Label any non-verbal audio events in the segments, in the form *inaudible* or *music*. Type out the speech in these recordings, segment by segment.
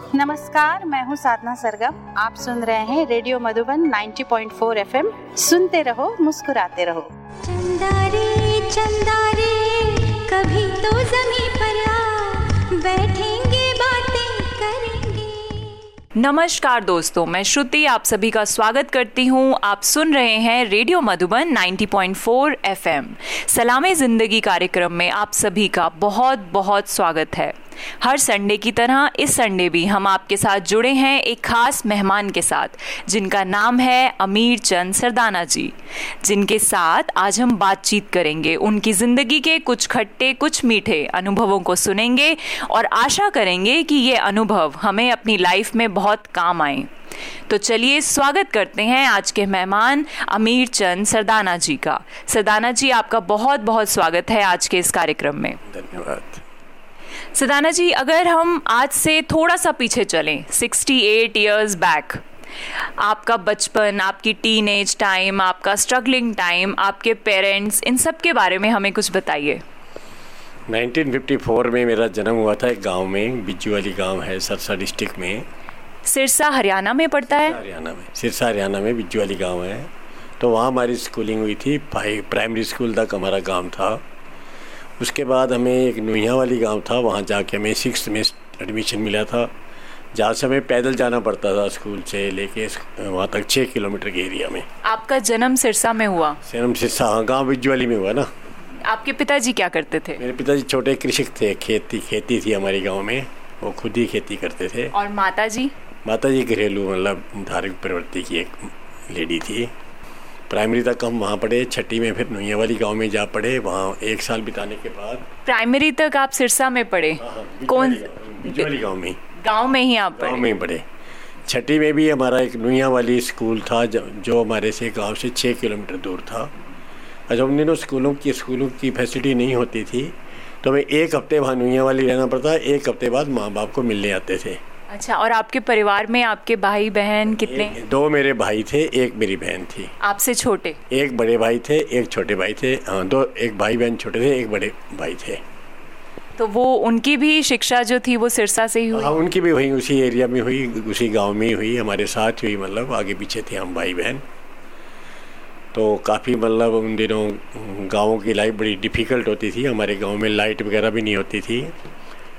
नमस्कार मैं हूँ साधना सरगम। आप सुन रहे हैं रेडियो मधुबन 90.4 एफएम। सुनते रहो मुस्कुराते रहो। चंदा रे चंदा रे कभी तो जमी पर आ। बैठेंगे बातें करेंगे। नमस्कार दोस्तों मैं श्रुति आप सभी का स्वागत करती हूँ। आप सुन रहे हैं रेडियो मधुबन 90.4 एफएम। सलामे ज़िंदगी कार्यक्रम में आप सभी का बहुत बहुत स्वागत है। हर संडे की तरह इस संडे भी हम आपके साथ जुड़े हैं एक खास मेहमान के साथ, जिनका नाम है अमीर चंद सरदाना जी। जिनके साथ आज हम बातचीत करेंगे, उनकी ज़िंदगी के कुछ खट्टे, कुछ मीठे अनुभवों को सुनेंगे और आशा करेंगे कि ये अनुभव हमें अपनी लाइफ में बहुत काम आए। तो चलिए स्वागत करते हैं आज के मेहमान अमीर चंद सरदाना जी का। सरदाना जी, आपका बहुत बहुत स्वागत है आज के इस कार्यक्रम में। धन्यवाद। सदाना जी अगर हम आज से थोड़ा सा पीछे चलें 68 एट ईयर्स बैक आपका बचपन आपकी टीन एज टाइम आपका स्ट्रगलिंग टाइम आपके पेरेंट्स इन सब के बारे में हमें कुछ बताइए। 1954 में मेरा जन्म हुआ था एक गाँव में बिजू वाली गाँव है सरसा डिस्ट्रिक्ट में। सिरसा हरियाणा में पड़ता है? हरियाणा में सिरसा हरियाणा में बिजू वाली गाँव है। तो वहाँ हमारी स्कूलिंग हुई थी प्राइमरी स्कूल तक हमारा गाँव था। उसके बाद हमें एक नुहिया वाली गाँव था वहाँ जाके हमें सिक्स में एडमिशन मिला था। जहाँ से हमें पैदल जाना पड़ता था स्कूल से लेके वहाँ तक छः किलोमीटर के एरिया में। आपका जन्म सिरसा में हुआ? जन्म सिरसा हाँ गाँव बिज्जू वाली में हुआ ना। आपके पिताजी क्या करते थे? मेरे पिताजी छोटे कृषक थे खेती खेती थी हमारे गाँव में। वो खुद ही खेती करते थे। और माता जी माता जी घरेलू मतलब धार्मिक प्रवृत्ति की एक लेडी थी। प्राइमरी तक हम वहाँ पढ़े छठी में फिर नुइया वाली गाँव में जा पढ़े वहाँ एक साल बिताने के बाद। प्राइमरी तक आप सिरसा में पढ़े? कौन बिजू वाली गाँव में। गाँव में ही आप गाँव में ही पढ़े। छठी में भी हमारा एक नुइया वाली स्कूल था जो हमारे से गाँव से छः किलोमीटर दूर था। जब उन दिनों स्कूलों की स्कूलों की फैसिलिटी नहीं होती थी तो हमें एक हफ़्ते वहाँ नुइया वाली रहना पड़ता एक हफ़्ते बाद माँ बाप को मिलने आते थे। अच्छा और आपके परिवार में आपके भाई बहन कितने? एक- दो मेरे भाई थे एक मेरी बहन थी। आपसे छोटे? एक बड़े भाई थे एक छोटे भाई थे। हाँ दो एक भाई बहन छोटे थे एक बड़े भाई थे। तो वो उनकी भी शिक्षा जो थी वो सिरसा से ही हुई? हाँ उनकी भी हुई उसी एरिया में हुई उसी गाँव में ही हुई हमारे साथ हुई मतलब आगे पीछे थे हम भाई बहन। तो काफ़ी मतलब उन दिनों गाँव की लाइफ बड़ी डिफ़िकल्ट होती थी हमारे गाँव में लाइट वगैरह भी नहीं होती थी।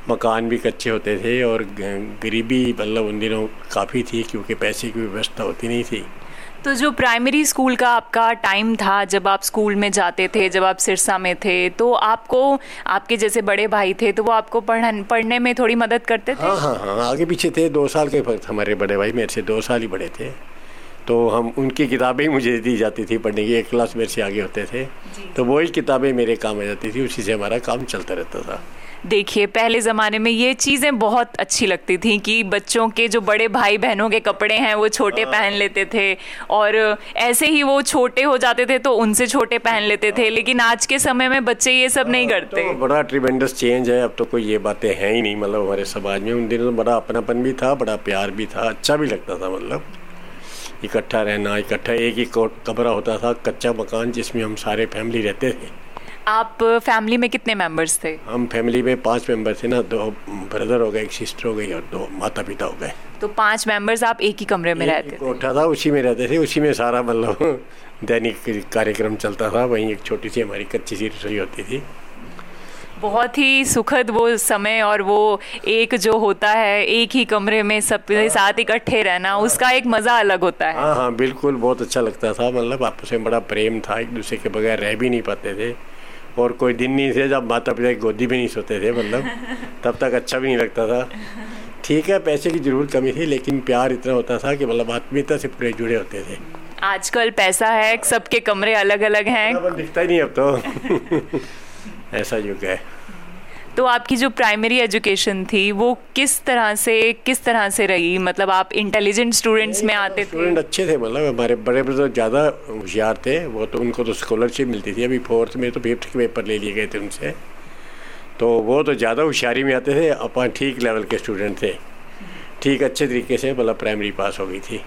मकान भी कच्चे होते थे और गरीबी मतलब उन दिनों काफ़ी थी क्योंकि पैसे की व्यवस्था होती नहीं थी। तो जो प्राइमरी स्कूल का आपका टाइम था जब आप स्कूल में जाते थे जब आप सिरसा में थे तो आपको आपके जैसे बड़े भाई थे तो वो आपको पढ़न पढ़ने में थोड़ी मदद करते थे? हाँ हाँ हाँ आगे पीछे थे दो साल के फ़र्क हमारे बड़े भाई मेरे से दो साल ही बड़े थे। तो हम उनकी किताबें ही मुझे दी जाती थी पढ़ने की एक क्लास मेरे से आगे होते थे। तो वही किताबें मेरे काम आ जाती थी उसी से हमारा काम चलता रहता था। देखिए पहले ज़माने में ये चीज़ें बहुत अच्छी लगती थी कि बच्चों के जो बड़े भाई बहनों के कपड़े हैं वो छोटे पहन लेते थे और ऐसे ही वो छोटे हो जाते थे तो उनसे छोटे पहन लेते थे लेकिन आज के समय में बच्चे ये सब नहीं करते। तो बड़ा ट्रिमेंडस चेंज है अब तो कोई ये बातें हैं ही नहीं मतलब हमारे समाज में। उन दिनों तो बड़ा अपनापन भी था बड़ा प्यार भी था अच्छा भी लगता था मतलब। इकट्ठा रहना इकट्ठा एक ही कमरा होता था कच्चा मकान जिसमें हम सारे फैमिली रहते थे। आप फैमिली में कितने मेंबर्स थे? हम फैमिली में पाँच मेंबर थे ना दो ब्रदर हो गए एक सिस्टर हो गई और दो माता पिता हो गए। तो पाँच मेंबर्स आप एक ही कमरे में रहते थे? कोठा था उसी में रहते थे उसी में सारा मतलब दैनिक कार्यक्रम चलता था वहीं एक छोटी सी हमारी कच्ची सी रसोई होती थी। बहुत ही सुखद वो समय और वो एक जो होता है एक ही कमरे में सबके साथ इकट्ठे रहना उसका एक मज़ा अलग होता है। हाँ हाँ बिल्कुल बहुत अच्छा लगता था मतलब आपस में बड़ा प्रेम था एक दूसरे के बगैर रह भी नहीं पाते थे। और कोई दिन नहीं थे जब माता पिता की गोदी भी नहीं सोते थे मतलब। *laughs* तब तक अच्छा भी नहीं लगता था। ठीक है पैसे की ज़रूर कमी थी लेकिन प्यार इतना होता था कि मतलब आत्मीयता से पूरे जुड़े होते थे। आजकल पैसा है सबके कमरे अलग अलग हैं। अब दिखता ही नहीं अब तो। *laughs* ऐसा युग है। तो आपकी जो प्राइमरी एजुकेशन थी वो किस तरह से किस तरह से रही? मतलब आप इंटेलिजेंट स्टूडेंट्स में आते थे? स्टूडेंट अच्छे थे मतलब हमारे बड़े ब्रदर ज़्यादा होशियार थे वो तो उनको तो स्कॉलरशिप मिलती थी। अभी फोर्थ में तो फिफ्थ के पेपर ले लिए गए थे उनसे। तो वो तो ज़्यादा होशियारी में आते थे अपन ठीक लेवल के स्टूडेंट थे। ठीक अच्छे तरीके से मतलब प्राइमरी पास हो गई थी।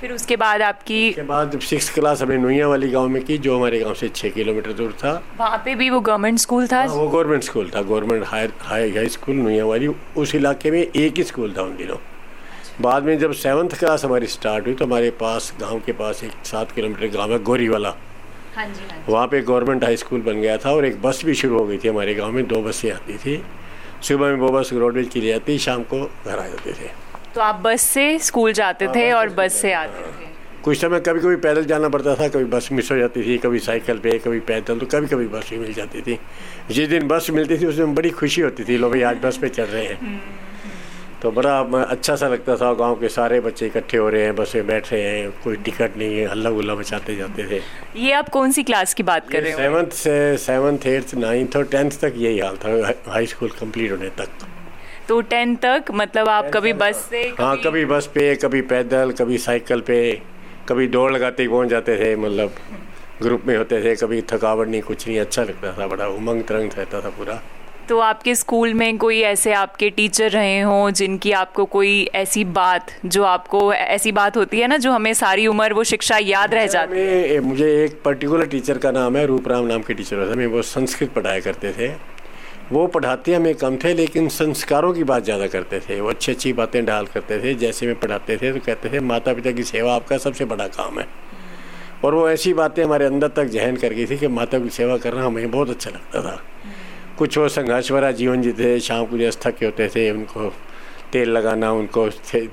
फिर उसके बाद आपकी उसके बाद सिक्स क्लास हमने नुइया वाली गाँव में की जो हमारे गाँव से छः किलोमीटर दूर था। वहाँ पे भी वो गवर्नमेंट स्कूल था? हाँ, वो गवर्नमेंट स्कूल था। Government high high high school Nuiya वाली उस इलाके में एक ही स्कूल था उन दिनों। बाद में जब सेवन्थ क्लास हमारी स्टार्ट हुई तो हमारे पास गाँव के पास एक सात किलोमीटर गाँव है गोरी वाला। हाँ जी हाँ वहाँ पे गवर्नमेंट हाई स्कूल बन गया था और एक बस भी शुरू हो गई थी हमारे गाँव में। दो बसें आती थी। सुबह में वो बस रोडवेज़ की ले जाती शाम को घर आ जाते थे। तो आप बस से स्कूल जाते हाँ, थे और बस से आते थे। कुछ समय कभी कभी पैदल जाना पड़ता था कभी बस मिस हो जाती थी कभी साइकिल पे कभी पैदल तो कभी कभी बस भी मिल जाती थी। जिस दिन बस मिलती थी उस दिन बड़ी खुशी होती थी लोग भाई आज बस पे चल रहे हैं। तो बड़ा अच्छा सा लगता था गाँव के सारे बच्चे इकट्ठे हो रहे हैं बस में बैठ रहे हैं कोई टिकट नहीं है हल्ला गुल्ला मचाते जाते थे। ये आप कौन सी क्लास की बात कर रहे हो? सेवन्थ से सेवन्थ एट्थ नाइन्थ और टेंथ तक यही हाल था हाई- हाई स्कूल कंप्लीट होने तक। तो टेंथ तक मतलब आप कभी बस से हाँ कभी बस पे कभी पैदल कभी साइकिल पे कभी दौड़ लगाते ही पहुँच जाते थे मतलब ग्रुप में होते थे कभी थकावट नहीं कुछ नहीं अच्छा लगता था बड़ा उमंग तरंग रहता था पूरा। तो आपके स्कूल में कोई ऐसे आपके टीचर रहे हों जिनकी आपको कोई ऐसी बात जो आपको ऐसी बात होती है ना जो हमें सारी उम्र वो शिक्षा याद रह जाती है? मुझे एक पर्टिकुलर टीचर का नाम है रूपराम नाम के टीचर वो संस्कृत पढ़ाया करते थे। वो पढ़ाते हमें कम थे, लेकिन संस्कारों की बात ज़्यादा करते थे। वो अच्छी अच्छी बातें डाल करते थे, जैसे में पढ़ाते थे तो कहते थे माता पिता की सेवा आपका सबसे बड़ा काम है। और वो ऐसी बातें हमारे अंदर तक जहन कर गई थी कि माता की सेवा करना हमें बहुत अच्छा लगता था। कुछ वो संघर्ष भरा जीवन जीते थे, शाम को जैसे थके होते थे, उनको तेल लगाना, उनको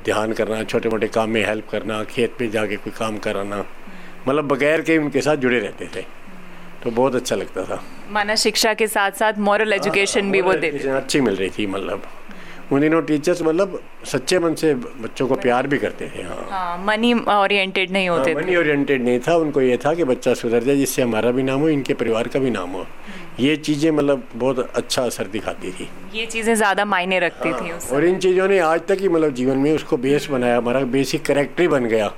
ध्यान करना छोटे मोटे काम में हेल्प करना, खेत पे जाके कोई काम कराना मतलब बगैर के उनके साथ जुड़े रहते थे। तो बहुत अच्छा लगता था। माना शिक्षा के साथ साथ मॉरल एजुकेशन भी वो देते अच्छी मिल रही थी मतलब। उन दिनों टीचर्स मतलब सच्चे मन से बच्चों को प्यार भी करते थे हाँ। हाँ मनी ओरिएंटेड नहीं होते थे। मनी ओरिएंटेड नहीं था। उनको ये था कि बच्चा सुधर जाए जिससे हमारा भी नाम हो इनके परिवार का भी नाम हो। ये चीज़ें मतलब बहुत अच्छा असर दिखाती थी। ये चीज़ें ज़्यादा मायने रखती थी उस और इन चीज़ों ने आज तक ही मतलब जीवन में उसको बेस बनाया हमारा बेसिक करेक्टर ही बन गया।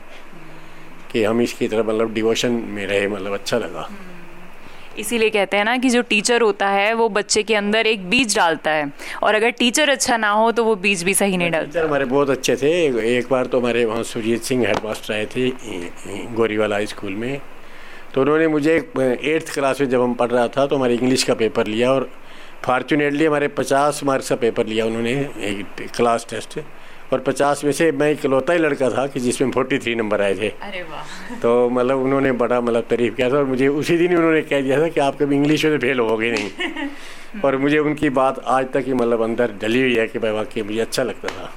कि हम इसकी तरफ़ मतलब डिवोशन में रहे मतलब अच्छा लगा। इसीलिए कहते हैं ना कि जो टीचर होता है वो बच्चे के अंदर एक बीज डालता है। और अगर टीचर अच्छा ना हो तो वो बीज भी सही नहीं डालता। हमारे बहुत अच्छे थे। एक, बार तो हमारे वहाँ सुरजीत सिंह हेड मास्टर आए थे गोरीवाला स्कूल में। तो उन्होंने मुझे एट्थ क्लास में जब हम पढ़ रहा था तो हमारे इंग्लिश का पेपर लिया और फॉर्चुनेटली हमारे पचास मार्क्स का पेपर लिया उन्होंने एक क्लास टेस्ट और पचास में से मैं इकलौता ही लड़का था कि जिसमें फोर्टी थ्री नंबर आए थे। अरे वाह। तो मतलब उन्होंने बड़ा मतलब तारीफ़ किया था और मुझे उसी दिन ही उन्होंने कह दिया था कि आप कभी इंग्लिश में फेल होगे नहीं। *laughs* और मुझे उनकी बात आज तक ही मतलब अंदर डली हुई है कि भाई वाकई मुझे अच्छा लगता था।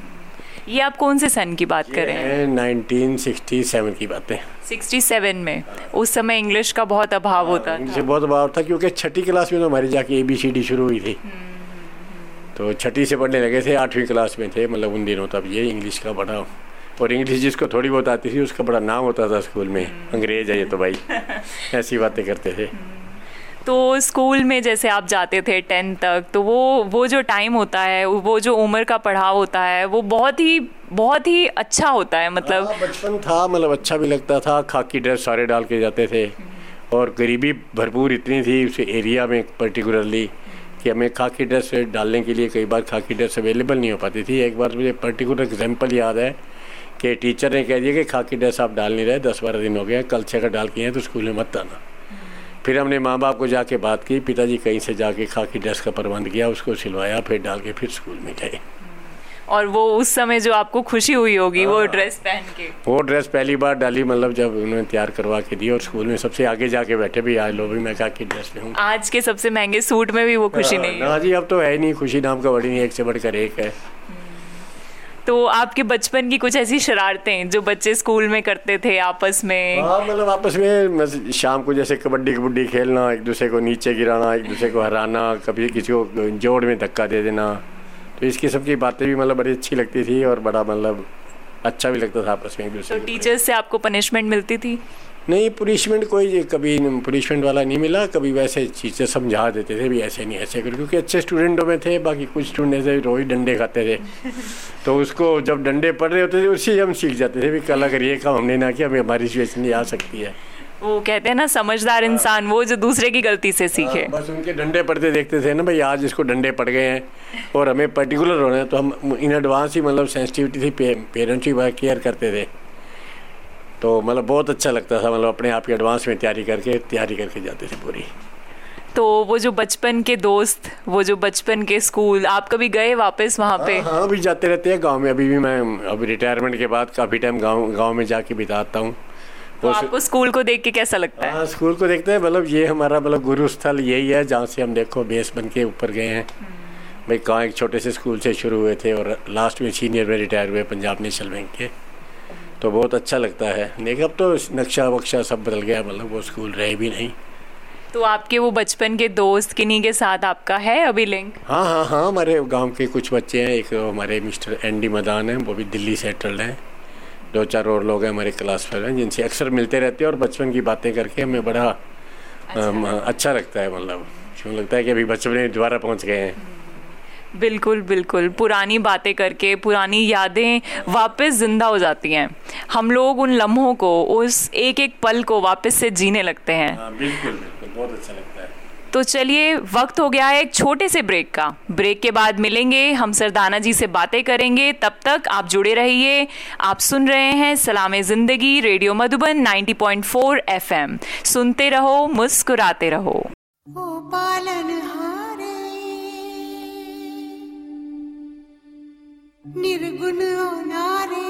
ये आप कौन से सन की बात कर रहे हैं? नाइनटीन सिक्सटी सेवन की बातें। 67 में। उस समय इंग्लिश का बहुत अभाव होता था। मुझे बहुत अभाव था क्योंकि छठी क्लास में तो हमारी जाके ए बी सी डी शुरू हुई थी। तो छठी से पढ़ने लगे थे आठवीं क्लास में थे मतलब उन दिनों तब ये इंग्लिश का बड़ा और इंग्लिश जिसको थोड़ी बहुत आती थी उसका बड़ा नाम होता था स्कूल में अंग्रेज़ है ये तो भाई *laughs* ऐसी बातें करते थे। तो स्कूल में जैसे आप जाते थे टेंथ तक तो वो वो जो टाइम होता है वो जो उम्र का पढ़ाव होता है वो बहुत ही बहुत ही अच्छा होता है मतलब हाँ, बचपन था मतलब अच्छा भी लगता था खाकी ड्रेस सारे डाल के जाते थे और गरीबी भरपूर इतनी थी उस एरिया में पर्टिकुलरली कि हमें खाकी ड्रेस डालने के लिए कई बार खाकी ड्रेस अवेलेबल नहीं हो पाती थी। एक बार मुझे पर्टिकुलर एग्ज़ाम्पल याद है कि टीचर ने कह दिया कि खाकी ड्रेस आप डाल नहीं रहे, दस बारह दिन हो गए कल से अगर डाल के हैं तो स्कूल में मत आना। फिर हमने माँ बाप को जाके बात की, पिताजी कहीं से जाके खाकी ड्रेस का प्रबंध किया, उसको सिलवाया, फिर डाल के फिर स्कूल में गए। और वो उस समय जो आपको खुशी हुई होगी वो ड्रेस पहन के। वो ड्रेस पहली बार डाली मतलब जब उन्होंने तैयार करवा के दी और स्कूल में सबसे आगे जाके बैठे भी आज लो भी मैं खाकी ड्रेस में हूँ आज के सबसे महँगे सूट में भी वो खुशी नहीं है। ना जी अब तो है नहीं खुशी नाम का ही नहीं एक से बढ़कर एक है। तो आपके बचपन की कुछ ऐसी शरारतें जो बच्चे स्कूल में करते थे आपस में? हाँ मतलब आपस में शाम को जैसे कबड्डी कबड्डी खेलना एक दूसरे को नीचे गिराना एक दूसरे को हराना कभी किसी को जोड़ में धक्का दे देना। तो इसकी सबकी बातें भी मतलब बड़ी अच्छी लगती थी और बड़ा मतलब अच्छा भी लगता था आपस में एक तो दूसरे को। टीचर्स से आपको पनिशमेंट मिलती थी? नहीं पुनिशमेंट कोई कभी पुनिशमेंट वाला नहीं मिला कभी वैसे चीज़ें समझा देते थे भी ऐसे नहीं ऐसे कर क्योंकि अच्छे स्टूडेंटों में थे बाकी कुछ स्टूडेंट ऐसे रोज डंडे खाते थे। *laughs* तो उसको जब डंडे पड़ रहे होते थे उसी हम सीख जाते थे भी कल अगर ये काम हमने ना किया हमें हमारी सिचुएशन ये आ सकती है। वो कहते हैं ना समझदार इंसान वो जो दूसरे की गलती से सीखे। हाँ, बस उनके डंडे पड़ते देखते थे ना भाई आज इसको डंडे पड़ गए हैं और हमें पर्टिकुलर होना है तो हम इन एडवांस ही मतलब सेंसिटिविटी थी पे, पेरेंट्स ही बड़ा केयर करते थे। तो मतलब बहुत अच्छा लगता था मतलब अपने आप की एडवांस में तैयारी करके तैयारी करके जाते थे पूरी। तो वो जो बचपन के दोस्त वो जो बचपन के स्कूल आप कभी गए वापस वहाँ पे? हाँ, हाँ अभी जाते रहते हैं गाँव में। अभी भी मैं अभी रिटायरमेंट के बाद काफ़ी टाइम गाँव गाँव में जाके बिताता हूँ। तो आपको स्कूल को देख के कैसा लगता है? हाँ स्कूल को देखते हैं मतलब ये हमारा मतलब गुरु स्थल यही है जहाँ से हम देखो बेस बन के ऊपर गए हैं। भाई कहाँ एक छोटे से स्कूल से शुरू हुए थे और लास्ट में सीनियर में रिटायर हुए पंजाब नेशनल बैंक के। तो बहुत अच्छा लगता है। लेकिन अब तो नक्शा वक्शा सब बदल गया मतलब वो स्कूल रहे भी नहीं। तो आपके वो बचपन के दोस्त किन्हीं के साथ आपका है अभी लिंक? हाँ हाँ हाँ हमारे गाँव के कुछ बच्चे हैं। एक हमारे मिस्टर एन डी मदान हैं वो भी दिल्ली सेटल्ड हैं। दो चार और लोग हैं हमारे क्लास फेलो हैं जिनसे अक्सर मिलते रहते हैं और बचपन की बातें करके हमें बड़ा अच्छा, अच्छा लगता है मतलब। क्यों लगता है कि अभी बचपन में दोबारा पहुँच गए हैं? बिल्कुल बिल्कुल। पुरानी बातें करके पुरानी यादें वापस ज़िंदा हो जाती हैं। हम लोग उन लम्हों को उस एक एक पल को वापस से जीने लगते हैं। हाँ, बिल्कुल बिल्कुल। बहुत अच्छा लगता है। तो चलिए, वक्त हो गया है एक छोटे से ब्रेक का। ब्रेक के बाद मिलेंगे, हम सरदाना जी से बातें करेंगे। तब तक आप जुड़े रहिए। आप सुन रहे हैं सलाम ज़िंदगी, रेडियो मधुबन 90.4 एफएम सुनते रहो, मुस्कुराते रहो। ओ पालन हारे, निर्गुण नारे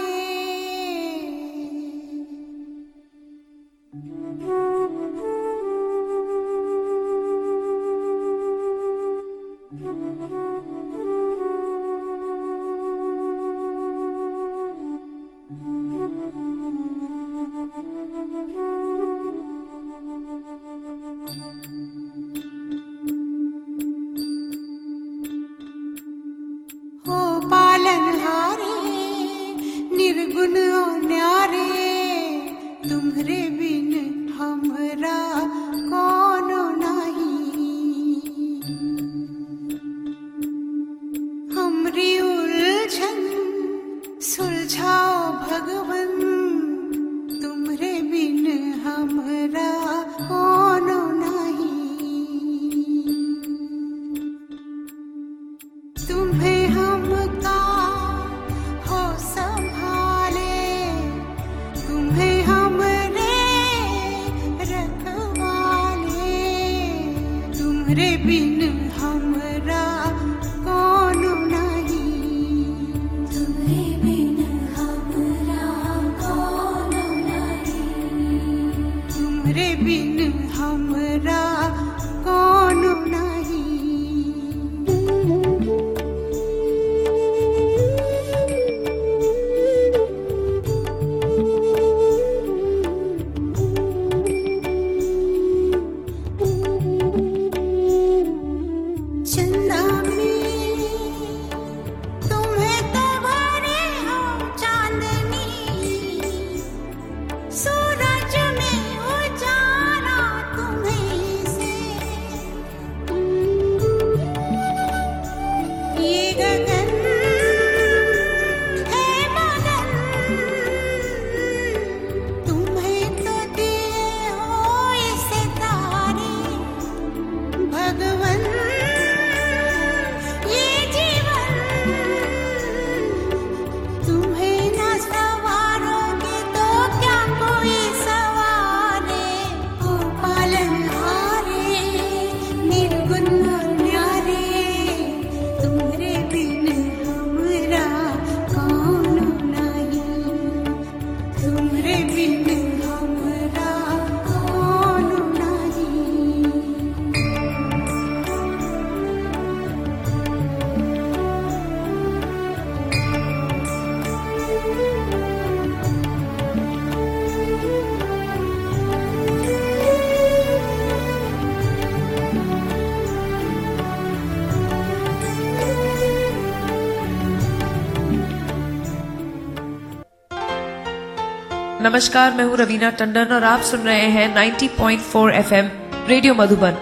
नमस्कार, मैं हूँ रवीना टंडन और आप सुन रहे हैं 90.4 एफएम रेडियो मधुबन।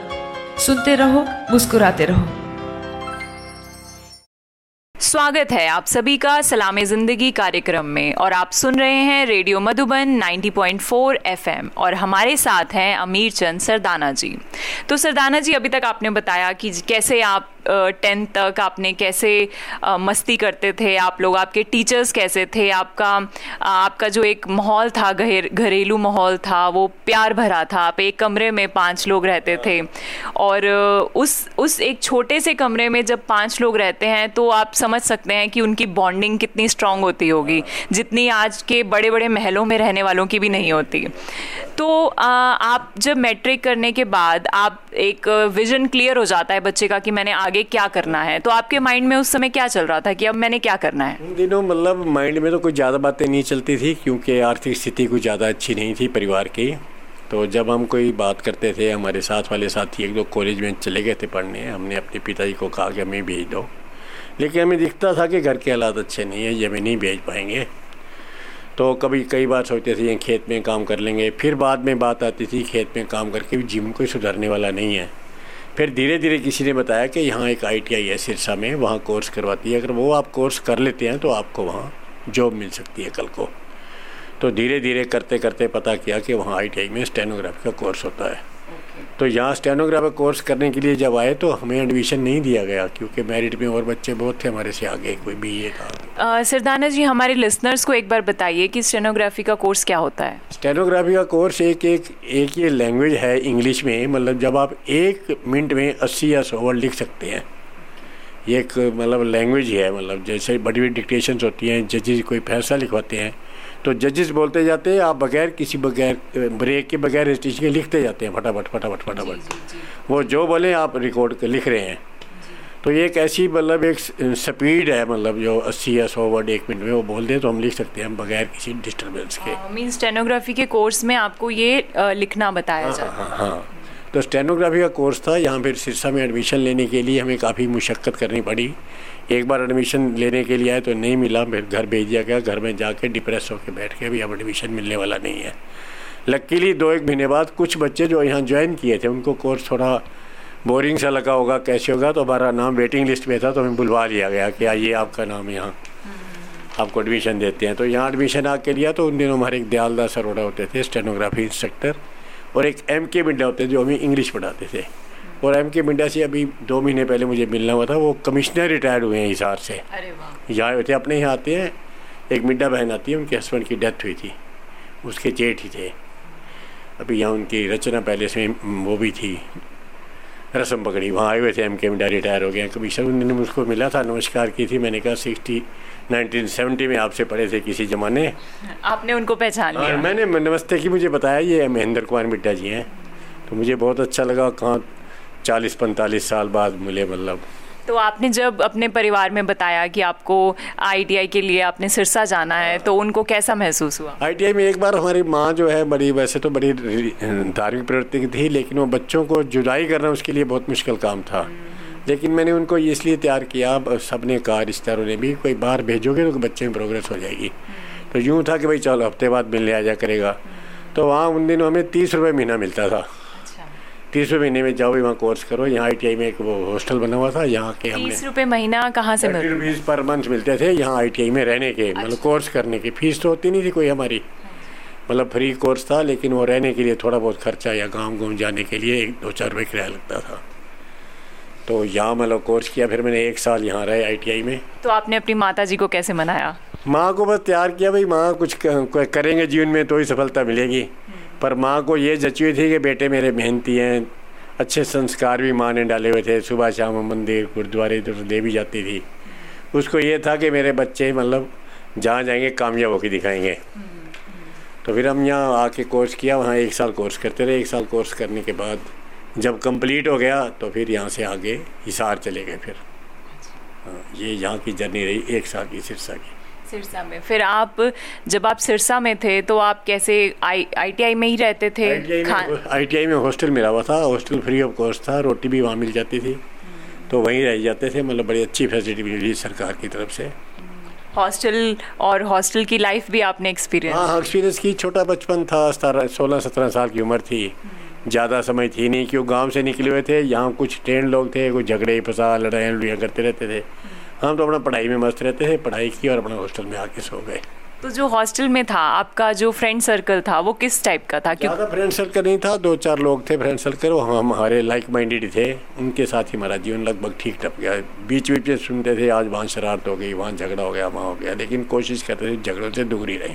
सुनते रहो, मुस्कुराते रहो। स्वागत है आप सभी का सलाम ज़िंदगी कार्यक्रम में और आप सुन रहे हैं रेडियो मधुबन 90.4 एफएम और हमारे साथ हैं अमीर चंद सरदाना जी। तो सरदाना जी, अभी तक आपने बताया कि कैसे आप टेंथ तक आपने कैसे मस्ती करते थे? आप लोग, आपके टीचर्स कैसे थे? आपका आपका जो एक माहौल था घर घरेलू माहौल था, वो प्यार भरा था। आप एक कमरे में पाँच लोग रहते थे। और उस उस एक छोटे से कमरे में जब पाँच लोग रहते हैं तो आप समझ सकते हैं कि उनकी बॉन्डिंग कितनी स्ट्रांग होती होगी। जितनी आज के बड़े बड़े महलों में रहने वालों की भी नहीं होती। तो आप जब मैट्रिक करने के बाद, आप एक विजन क्लियर हो जाता है बच्चे का कि मैंने आगे क्या करना है? तो आपके माइंड में उस समय क्या चल रहा था कि अब मैंने क्या करना है? दिनों मतलब माइंड में तो कुछ ज़्यादा बातें नहीं चलती थी, क्योंकि आर्थिक स्थिति कुछ ज़्यादा अच्छी नहीं थी परिवार की। तो जब हम कोई बात करते थे, हमारे साथ वाले साथी एक दो कॉलेज में चले गए थे पढ़ने, हमने अपने पिताजी को कहा कि हमें भेज दो। लेकिन हमें दिखता था कि घर के हालात अच्छे नहीं है, ये हमें नहीं भेज पाएँगे। तो कभी कई बार सोचते थे खेत में काम कर लेंगे। फिर बाद में बात आती थी, खेत में काम करके भी जिम कोई सुधरने वाला नहीं है। फिर धीरे धीरे किसी ने बताया कि यहाँ एक आईटीआई है सिरसा में, वहाँ कोर्स करवाती है। अगर वो आप कोर्स कर लेते हैं तो आपको वहाँ जॉब मिल सकती है कल को। तो धीरे धीरे करते करते पता किया कि वहाँ आईटीआई में स्टेनोग्राफी का कोर्स होता है। तो यहाँ स्टेनोग्राफर कोर्स करने के लिए जब आए तो हमें एडमिशन नहीं दिया गया क्योंकि मेरिट में और बच्चे बहुत थे हमारे से आगे कोई बी ए का सरदाना जी हमारे लिसनर्स को एक बार बताइए कि स्टेनोग्राफी का कोर्स क्या होता है? स्टेनोग्राफी का कोर्स एक एक एक ये लैंग्वेज है इंग्लिश में मतलब जब आप एक मिनट में अस्सी या सौ वर्ड लिख सकते हैं ये एक मतलब लैंग्वेज ही है मतलब जैसे बड़ी बड़ी डिक्टेशंस होती हैं जजेस कोई फैसला लिखवाते हैं तो जजेस बोलते जाते हैं आप बगैर किसी बगैर ब्रेक के बगैर रजिस्ट्रेशन के लिखते जाते हैं फटाफट फटाफट फटाफट। वो जो बोले आप रिकॉर्ड कर लिख रहे हैं। तो ये एक ऐसी मतलब एक स्पीड है मतलब जो अस्सी या सौ वर्ड एक मिनट में वो बोल दे तो हम लिख सकते हैं हम बगैर किसी डिस्टर्बेंस के। मीन स्टेनोग्राफी के कोर्स में आपको ये लिखना बताया जाता है। हाँ हाँ। तो स्टेनोग्राफी का कोर्स था यहाँ फिर सिरसा में एडमिशन लेने के लिए हमें काफ़ी मुशक्क़त करनी पड़ी। एक बार एडमिशन लेने के लिए आए तो नहीं मिला फिर घर भेज दिया गया घर में जाके डिप्रेस होकर बैठ के अभी अब एडमिशन मिलने वाला नहीं है। लकीली दो एक महीने बाद कुछ बच्चे जो यहाँ ज्वाइन किए थे उनको कोर्स थोड़ा बोरिंग सा लगा होगा कैसे होगा तो हमारा नाम वेटिंग लिस्ट में था तो हमें बुलवा लिया गया कि आइए आपका नाम यहाँ। आपको एडमिशन देते हैं। तो यहाँ एडमिशन आके लिया तो उन दिनों हमारे एक दयाल दास अरोड़ा होते थे स्टेनोग्राफी इंस्ट्रक्टर और एक एम के मिड्डा होते थे जो हमें इंग्लिश पढ़ाते थे। और एम के मिंडा से अभी दो महीने पहले मुझे मिलना हुआ था वो कमिश्नर रिटायर्ड हुए हैं हिसार से। यहाँ आए थे अपने यहाँ आते हैं एक मिड्डा बहन आती है उनके हस्बैंड की डेथ हुई थी। उसके जेठ ही थे। अभी यहाँ उनकी रचना पैलेस में वो भी थी रस्म पकड़ी। वहाँ आए हुए थे एम के मिड्डा रिटायर हो गए हैं। कभी उन दिनों मुझको मिला था नमस्कार की थी मैंने कहा सिक्सटी नाइनटीन सेवेंटी में आपसे पढ़े थे किसी ज़माने। आपने उनको पहचान और लिया। मैंने नमस्ते की मुझे बताया ये महेंद्र कुमार मिड्डा जी हैं। तो मुझे बहुत अच्छा लगा कहाँ चालीस पैंतालीस साल बाद मिले मतलब तो आपने जब अपने परिवार में बताया कि आपको आईटीआई के लिए आपने सिरसा जाना है तो उनको कैसा महसूस हुआ? आईटीआई में एक बार हमारी माँ जो है बड़ी वैसे तो बड़ी धार्मिक प्रवृत्ति की थी लेकिन वो बच्चों को जुदाई करना उसके लिए बहुत मुश्किल काम था। लेकिन मैंने उनको इसलिए तैयार किया अब सबने कहा रिश्तेदारों ने भी कोई बाहर भेजोगे तो बच्चे में प्रोग्रेस हो जाएगी। तो यूँ था कि भाई चलो हफ़्ते बाद मिलने आ जा करेगा। तो वहाँ उन दिनों हमें तीस रुपये महीना मिलता था। तीस रुपये महीने में जाओ वहाँ कोर्स करो। यहाँ आईटीआई में एक वो हॉस्टल बना हुआ था यहाँ के हमने तीस रुपए महीना कहाँ से थर्टी मिल रुपीज़ पर मंथ मिलते थे यहाँ आईटीआई में रहने के। अच्छा। मतलब कोर्स करने की फ़ीस तो होती नहीं थी कोई हमारी। मतलब फ्री कोर्स था लेकिन वो रहने के लिए थोड़ा बहुत खर्चा या गाँव गाँव जाने के लिए एक दो चार रुपये किराया लगता था। तो यहाँ मतलब कोर्स किया फिर मैंने एक साल यहाँ रहे आई में। तो आपने अपनी माता जी को कैसे मनाया? माँ को बस तैयार किया भाई माँ कुछ करेंगे जीवन में तो ही सफलता मिलेगी। पर माँ को ये जची हुई थी कि बेटे मेरे मेहनती हैं अच्छे संस्कार भी माँ ने डाले हुए थे। सुबह शाम मंदिर गुरुद्वारे इधर उधर दे भी जाती थी। उसको ये था कि मेरे बच्चे मतलब जहाँ जाएँगे कामयाब होकर दिखाएँगे। तो फिर हम यहाँ आके कोर्स किया वहाँ एक साल कोर्स करते रहे। एक साल कोर्स करने के बाद जब कंप्लीट हो गया तो फिर यहाँ से आगे हिसार चले गए फिर। हाँ, ये यहाँ की जर्नी रही एक साल की सिरसा की। सिरसा में? फिर आप जब आप सिरसा में थे तो आप कैसे आई आईटीआई में ही रहते थे? आईटीआई में हॉस्टल मिला हुआ था। हॉस्टल फ्री ऑफ़ कॉस्ट था रोटी भी वहाँ मिल जाती थी। तो वहीं रह जाते थे मतलब बड़ी अच्छी फैसिलिटी मिली सरकार की तरफ़ से। हॉस्टल और हॉस्टल की लाइफ भी आपने एक्सपीरियंस हाँ एक्सपीरियंस की। छोटा बचपन था सतारह सोलह सत्रह साल की उम्र थी। ज़्यादा समय थी नहीं क्यों? गाँव से निकले हुए थे यहाँ कुछ ट्रेन लोग थे कुछ झगड़े फसाद लड़ाइयाँ लड़ियाँ करते रहते थे। हम तो अपना पढ़ाई में मस्त रहते थे पढ़ाई की और अपने हॉस्टल में आके सो गए। तो जो हॉस्टल में था आपका जो फ्रेंड सर्कल था वो किस टाइप का था? क्यों? फ्रेंड सर्कल नहीं था दो चार लोग थे फ्रेंड सर्कल वो हम हमारे लाइक माइंडेड थे उनके साथ ही हमारा जीवन लगभग ठीक टप गया। बीच बीच में सुनते थे आज वहाँ शरारत हो गई वहाँ झगड़ा हो गया वहाँ हो गया लेकिन कोशिश करते थे झगड़ों से दूर ही रहे।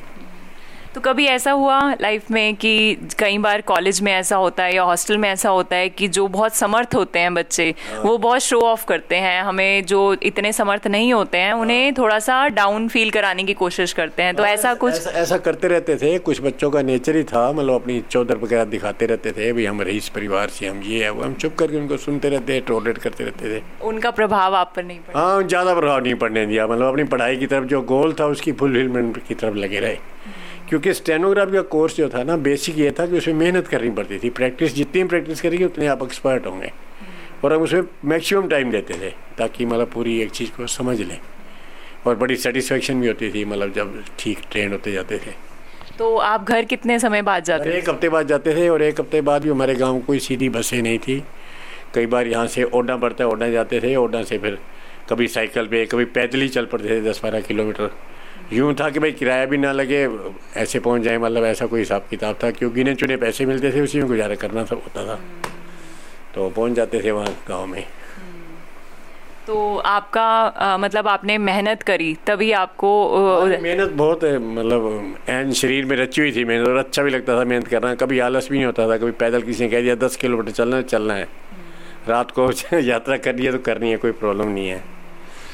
तो कभी ऐसा हुआ लाइफ में कि कई बार कॉलेज में ऐसा होता है या हॉस्टल में ऐसा होता है कि जो बहुत समर्थ होते हैं बच्चे वो बहुत शो ऑफ़ करते हैं। हमें जो इतने समर्थ नहीं होते हैं उन्हें थोड़ा सा डाउन फील कराने की कोशिश करते हैं। तो ऐसा कुछ ऐसा, ऐसा करते रहते थे। कुछ बच्चों का नेचर ही था मतलब अपनी चौधर वगैरह दिखाते रहते थे भाई हम रईस परिवार से हम ये है वो हम चुप करके उनको सुनते रहते टॉलरेट करते रहते थे। उनका प्रभाव आप पर नहीं पड़ा। हाँ ज़्यादा प्रभाव नहीं पड़ने दिया। मतलब अपनी पढ़ाई की तरफ़ जो गोल था उसकी फुलफिलमेंट की तरफ़ लगे रहे। क्योंकि स्टेनोग्राफी का कोर्स जो था ना बेसिक ये था कि उसमें मेहनत करनी पड़ती थी। प्रैक्टिस जितनी प्रैक्टिस करेंगे उतने आप एक्सपर्ट होंगे। और हम उसमें मैक्सिमम टाइम देते थे ताकि मतलब पूरी एक चीज़ को समझ लें। और बड़ी सेटिस्फेक्शन भी होती थी मतलब जब ठीक ट्रेन होते जाते थे। तो आप घर कितने समय बाद जाते थे? एक हफ़्ते बाद जाते थे और एक हफ़्ते बाद भी हमारे गाँव कोई सीधी बसें नहीं थी। कई बार यहाँ से ओडा पड़ता है ओडा जाते थे ओडा से फिर कभी साइकिल पे कभी पैदल ही चल पड़ते थे दस बारह किलोमीटर। यूँ था कि भाई किराया भी ना लगे ऐसे पहुँच जाए मतलब ऐसा कोई हिसाब किताब था क्योंकि गिने चुने पैसे मिलते थे उसी में गुजारा करना था होता था। तो पहुँच जाते थे वहाँ गाँव में। तो आपका अ, मतलब आपने मेहनत करी तभी आपको मेहनत बहुत है मतलब एन शरीर में रची हुई थी मेहनत और अच्छा भी लगता था मेहनत करना। कभी आलस भी नहीं होता था कभी पैदल किसी ने कह दिया दस किलोमीटर चलना है चलना है। रात को *laughs* यात्रा करनी है तो करनी है कोई प्रॉब्लम नहीं है।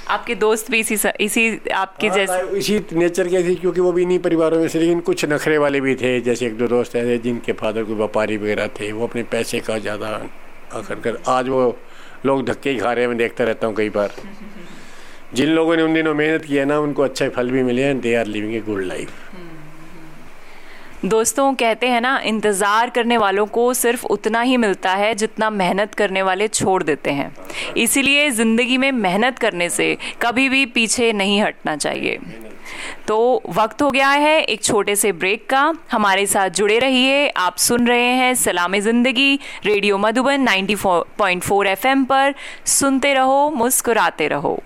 आपके दोस्त भी इसी स- इसी आपके हाँ, जैसे इसी नेचर के थे क्योंकि वो भी इन्हीं परिवारों में से लेकिन कुछ नखरे वाले भी थे जैसे एक दो दोस्त ऐसे जिनके फादर कोई व्यापारी वगैरह थे वो अपने पैसे का ज़्यादा आकर कर आज वो लोग धक्के ही खा रहे हैं मैं देखता रहता हूँ कई बार। जिन लोगों ने उन दिनों मेहनत किया ना उनको अच्छे फल भी मिले हैं they are living a good life दोस्तों, कहते हैं ना, इंतज़ार करने वालों को सिर्फ़ उतना ही मिलता है जितना मेहनत करने वाले छोड़ देते हैं। इसीलिए ज़िंदगी में मेहनत करने से कभी भी पीछे नहीं हटना चाहिए। तो वक्त हो गया है एक छोटे से ब्रेक का। हमारे साथ जुड़े रहिए। आप सुन रहे हैं सलाम ज़िंदगी, रेडियो मधुबन 94.4 एफएम पर। सुनते रहो, मुस्कुराते रहो।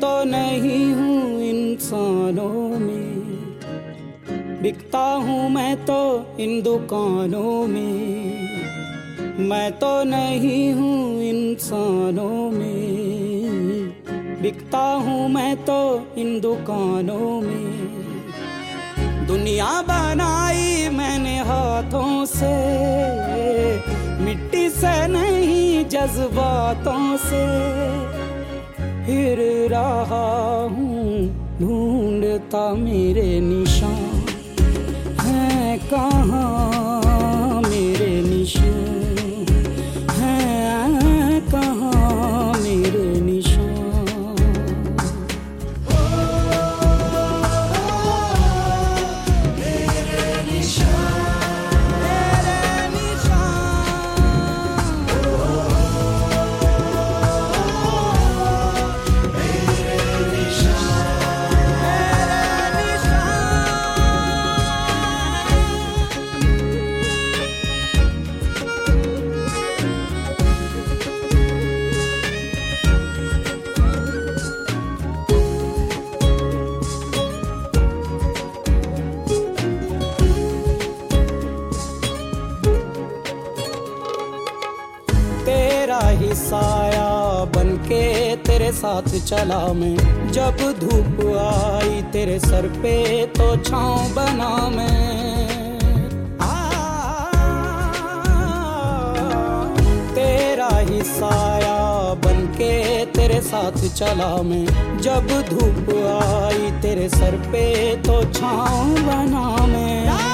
तो नहीं हूँ इंसानों में। बिकता हूँ मैं तो इन दुकानों में। मैं तो नहीं हूँ इंसानों में। बिकता हूँ मैं तो इन दुकानों में। दुनिया बनाई मैंने हाथों से। मिट्टी से नहीं, जज्बातों से। फिर रहा हूँ ढूंढता मेरे निशान। है कहाँ साया बन के तेरे साथ चला मैं। जब धूप आई तेरे सर पे तो छाँव बना मैं। साया बन के तेरे साथ चला मैं। जब धूप आई तेरे सर पे तो छाँव बना में।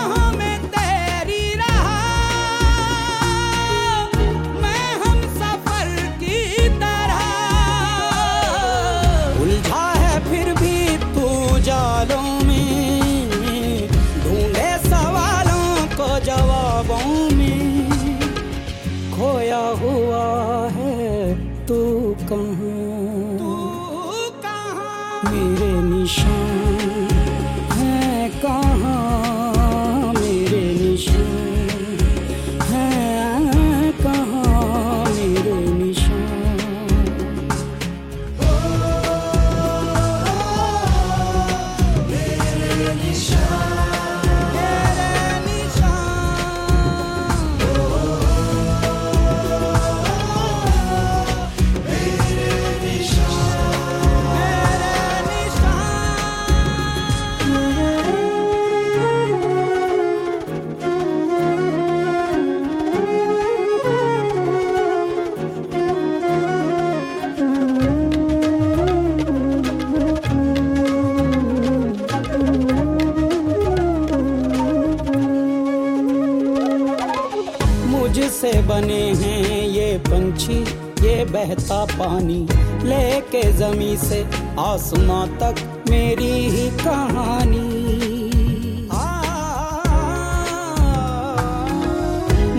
बहता पानी लेके जमी से आसमां तक मेरी ही कहानी।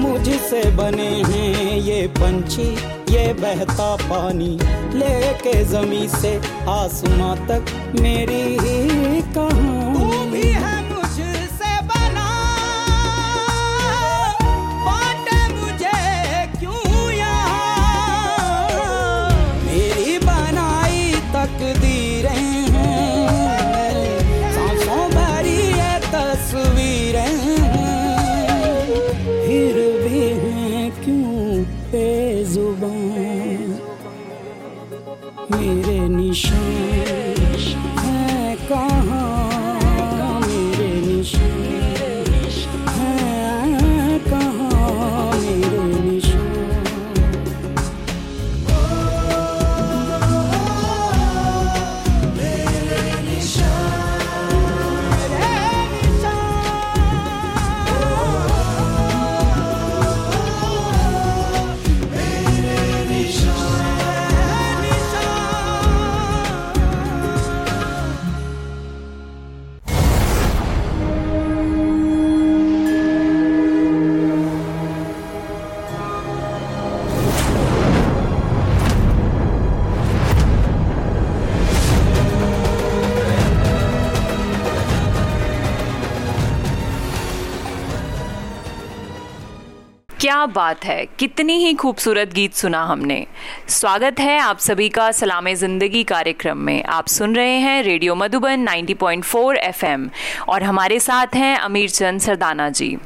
मुझसे बने हैं ये पंछी, ये बहता पानी लेके जमी से आसमां तक मेरी ही कहानी। मेरे क्या बात है। कितनी ही खूबसूरत गीत सुना हमने। स्वागत है आप सभी का सलाम ज़िंदगी कार्यक्रम में। आप सुन रहे हैं रेडियो मधुबन 90.4 एफएम। और हमारे साथ हैं अमीर चंद सरदाना जी।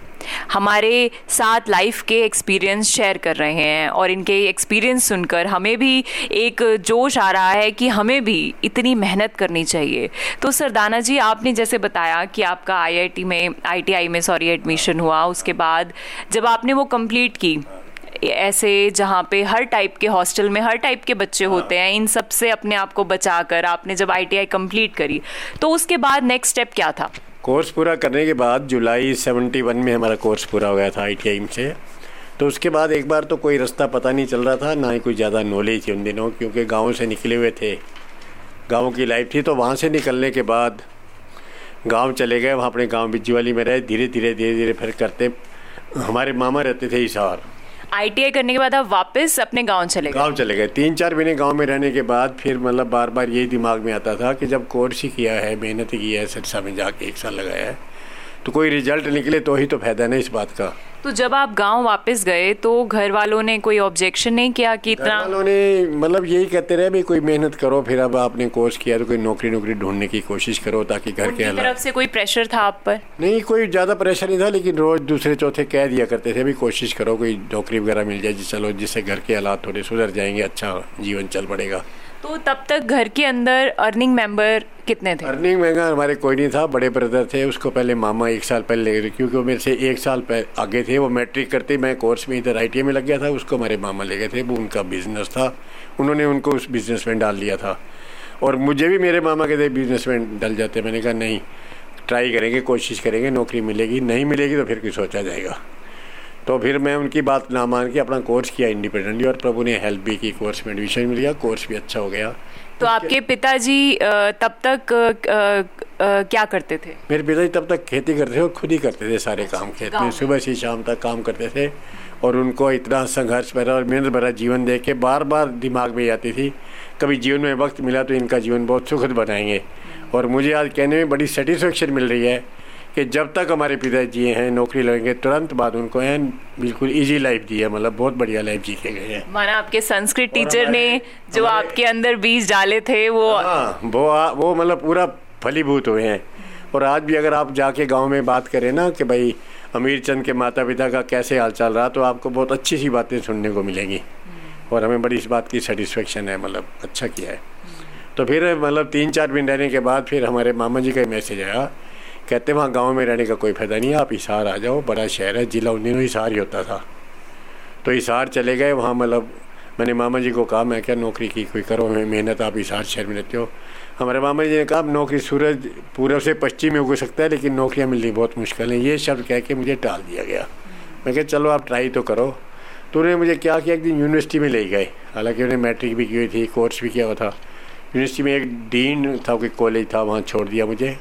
हमारे साथ लाइफ के एक्सपीरियंस शेयर कर रहे हैं और इनके एक्सपीरियंस सुनकर हमें भी एक जोश आ रहा है कि हमें भी इतनी मेहनत करनी चाहिए। तो सरदाना जी आपने जैसे बताया कि आपका आईआईटी में आईटीआई में सॉरी एडमिशन हुआ। उसके बाद जब आपने वो कंप्लीट की ऐसे जहाँ पे हर टाइप के हॉस्टल में हर टाइप के बच्चे होते हैं इन सबसे अपने आप को बचाकर आपने जब आईटीआई कंप्लीट करी तो उसके बाद नेक्स्ट स्टेप क्या था? कोर्स पूरा करने के बाद जुलाई 71 में हमारा कोर्स पूरा हो गया था आई से। तो उसके बाद एक बार तो कोई रास्ता पता नहीं चल रहा था, ना ही कोई ज़्यादा नॉलेज थी उन दिनों, क्योंकि गाँव से निकले हुए थे। गाँव की लाइफ थी तो वहाँ से निकलने के बाद गाँव चले गए, वहाँ अपने गाँव बिज्जीवाली में रहे धीरे धीरे धीरे धीरे फिर करते, हमारे मामा रहते थे हिसार आईटीआई करने के बाद आप वापस अपने गाँव चले गए? गाँव चले गए। तीन चार महीने गाँव में रहने के बाद फिर मतलब बार बार यही दिमाग में आता था कि जब कोर्स ही किया है, मेहनत ही किया है, सरसा में जाके एक साल लगाया है तो कोई रिज़ल्ट निकले तो ही तो फ़ायदा नहीं इस बात का। तो जब आप गाँव वापस गए तो घर वालों ने कोई ऑब्जेक्शन नहीं किया कि इतना वालों ने मतलब यही कहते रहे भाई कोई मेहनत करो फिर अब आपने कोर्स किया तो कोई नौकरी नौकरी ढूँढने की कोशिश करो ताकि घर के तरफ़ से कोई प्रेशर था आप पर? नहीं कोई ज़्यादा प्रेशर नहीं था लेकिन रोज़ दूसरे चौथे कह दिया करते थे भी कोशिश करो कोई नौकरी वगैरह मिल जाए चलो जिससे घर के हालात थोड़े सुधर जाएँगे अच्छा जीवन चल पड़ेगा। तो तब तक घर के अंदर अर्निंग मेंबर कितने थे? अर्निंग महँगा हमारे कोई नहीं था, बड़े ब्रदर थे, उसको पहले मामा एक साल पहले ले गए, क्योंकि वो मेरे से एक साल पहले आगे थे, वो मैट्रिक करते, मैं कोर्स में इधर आई में लग गया था, उसको हमारे मामा ले गए थे, वो उनका बिज़नेस था, उन्होंने उनको उस बिज़नेस में डाल दिया था। और मुझे भी मेरे मामा कहते बिज़नेस में डल जाते, मैंने कहा, नहीं ट्राई करेंगे, कोशिश करेंगे, नौकरी मिलेगी, नहीं मिलेगी तो फिर कुछ सोचा जाएगा? तो फिर मैं उनकी बात ना मान के अपना कोर्स किया इंडिपेंडेंटली और प्रभु ने हेल्प भी की कोर्स में एडमिशन मिल गया कोर्स भी अच्छा हो गया। तो आपके पिताजी तब तक अ, अ, क्या करते थे? मेरे पिताजी तब तक खेती करते थे और खुद ही करते थे सारे काम खेत में। सुबह से शाम तक काम करते थे और उनको इतना संघर्ष भरा और मेहनत भरा जीवन देख के बार बार दिमाग में आती थी। कभी जीवन में वक्त मिला तो इनका जीवन बहुत सुखद बनाएँगे। और मुझे आज कहने में बड़ी सेटिस्फेक्शन मिल रही है कि जब तक हमारे पिताजी हैं नौकरी लगेंगे तुरंत बाद उनको है बिल्कुल इजी लाइफ दी है मतलब बहुत बढ़िया लाइफ जी के गए हैं। माना आपके संस्कृत टीचर ने जो आपके अंदर बीज डाले थे वो हाँ वो आ, वो मतलब पूरा फलीभूत हुए हैं। और आज भी अगर आप जाके गाँव में बात करें ना कि भाई अमीर चंद के माता पिता का कैसे हाल चल रहा तो आपको बहुत अच्छी सी बातें सुनने को मिलेंगी। और हमें बड़ी इस बात की सेटिस्फेक्शन है मतलब अच्छा किया है। तो फिर मतलब तीन चार दिन रहने के बाद फिर हमारे मामा जी का मैसेज आया कहते वहाँ गाँव में रहने का कोई फ़ायदा नहीं है, आप हिसार आ जाओ, बड़ा शहर है, जिला उन दिनों हिसार ही होता था। तो हिसार चले गए, वहाँ मतलब मैंने मामा जी को कहा, मैं क्या नौकरी की, कोई करो, हमें मेहनत, आप हिसार शहर में रहते हो। हमारे मामा जी ने कहा नौकरी सूरज पूर्व से पश्चिम में उग सकता है, लेकिन नौकरियाँ मिलनी बहुत मुश्किल है। ये शब्द कह के मुझे टाल दिया गया। मैं क्या चलो, आप ट्राई तो करो। तो उन्होंने मुझे क्या किया, एक दिन यूनिवर्सिटी में ले गए। हालाँकि उन्होंने मैट्रिक भी की हुई थी, कोर्स भी किया हुआ था। यूनिवर्सिटी में एक डीन था, कोई कॉलेज था, वहाँ छोड़ दिया मुझे।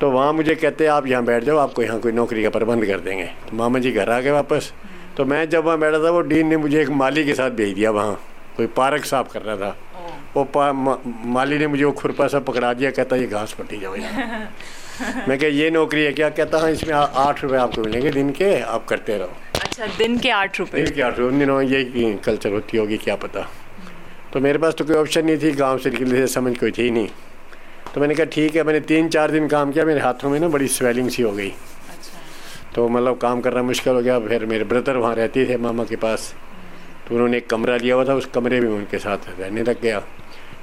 तो वहाँ मुझे कहते आप यहाँ बैठ जाओ आपको यहाँ कोई नौकरी का प्रबंध कर देंगे। तो मामा जी घर आ गए वापस। तो मैं जब वहाँ बैठा था वो डीन ने मुझे एक माली के साथ भेज दिया वहाँ। कोई पार्क साफ़ कर रहा था। वो पा, मा, माली ने मुझे वो खुरपा सा पकड़ा दिया कहता ये घास पट्टी जाओ यहाँ। *laughs* मैं कह ये नौकरी है क्या? कहता हाँ इसमें आठ रुपये आपको मिलेंगे दिन के आप करते रहो। अच्छा दिन के आठ रुपये दिन के आठ रुपये उन दिनों यही कल्चर होती होगी क्या पता। तो मेरे पास तो कोई ऑप्शन नहीं थी गाँव से निकलने से समझ कोई थी नहीं। तो मैंने कहा ठीक है मैंने तीन चार दिन काम किया मेरे हाथों में ना बड़ी स्वेलिंग सी हो गई। अच्छा। तो मतलब काम करना मुश्किल हो गया फिर मेरे ब्रदर वहाँ रहते थे मामा के पास। तो उन्होंने एक कमरा लिया हुआ था उस कमरे में उनके साथ रहने लग गया।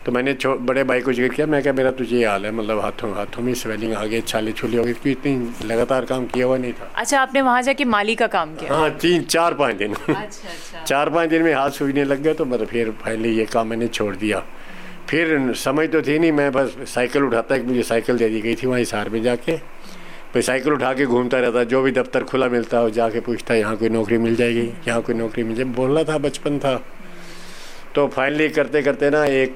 तो मैंने बड़े भाई को ज़िक्र किया मैं क्या मेरा तुझे हाल है मतलब हाथों हाथों में स्वेलिंग आ गई छाले छुले हो गई क्योंकि इतनी लगातार काम किया हुआ नहीं था। अच्छा आपने वहाँ जाके माली का काम किया? हाँ तीन चार पाँच दिन। अच्छा, अच्छा। *laughs* चार पाँच दिन में हाथ सूझने लग गया तो मतलब फिर फाइनली ये काम मैंने छोड़ दिया। फिर समझ तो थी नहीं, मैं बस साइकिल उठाता, एक मुझे साइकिल दे दी गई थी वहीं सार में जाके। फिर साइकिल उठा के घूमता रहता, जो भी दफ्तर खुला मिलता हो जाके पूछता, यहाँ कोई नौकरी मिल जाएगी, यहाँ कोई नौकरी मिल जाएगी। बोलना था, बचपन था। तो फाइनली करते करते ना, एक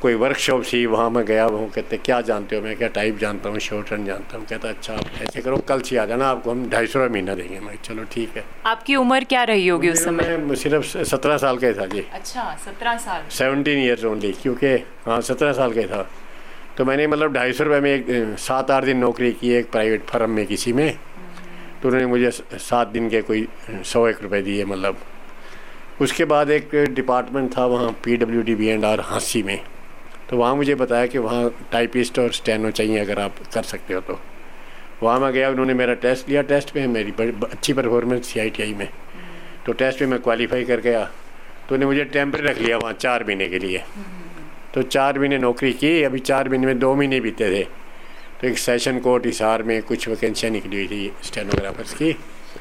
कोई वर्कशॉप थी वहाँ मैं गया वो कहते क्या जानते हो? मैं क्या टाइप जानता हूँ शॉर्ट रन जानता हूँ। कहता अच्छा आप ऐसे करो कल से आ जाना आपको हम ढाई सौ महीना देंगे। मैं चलो ठीक है। आपकी उम्र क्या रही होगी उस समय? मैं सिर्फ़ सत्रह साल का ही था जी। अच्छा सत्रह साल। सेवनटीन ईयर्स ओनली क्योंकि हाँ सत्रह साल का था। तो मैंने मतलब ढाई सौ रुपये में एक सात आठ दिन नौकरी की एक प्राइवेट फर्म में किसी में। तो उन्होंने मुझे सात दिन के कोई सौ एक रुपये दिए मतलब। उसके बाद एक डिपार्टमेंट था वहाँ P W D B and R Hansi में। तो वहाँ मुझे बताया कि वहाँ टाइपिस्ट और स्टेनो चाहिए अगर आप कर सकते हो तो। वहाँ मैं गया उन्होंने मेरा टेस्ट लिया। टेस्ट में मेरी बड़ी अच्छी परफॉर्मेंस थी आई में। तो टेस्ट में मैं क्वालिफाई कर गया। तो उन्हें मुझे टेम्परे रख लिया वहाँ चार महीने के लिए। तो चार महीने नौकरी की अभी चार महीने में दो महीने बीते थे। तो एक सेशन कोर्ट हिसार में कुछ वैकेंसियाँ निकली हुई थी स्टेनोग्राफर्स की।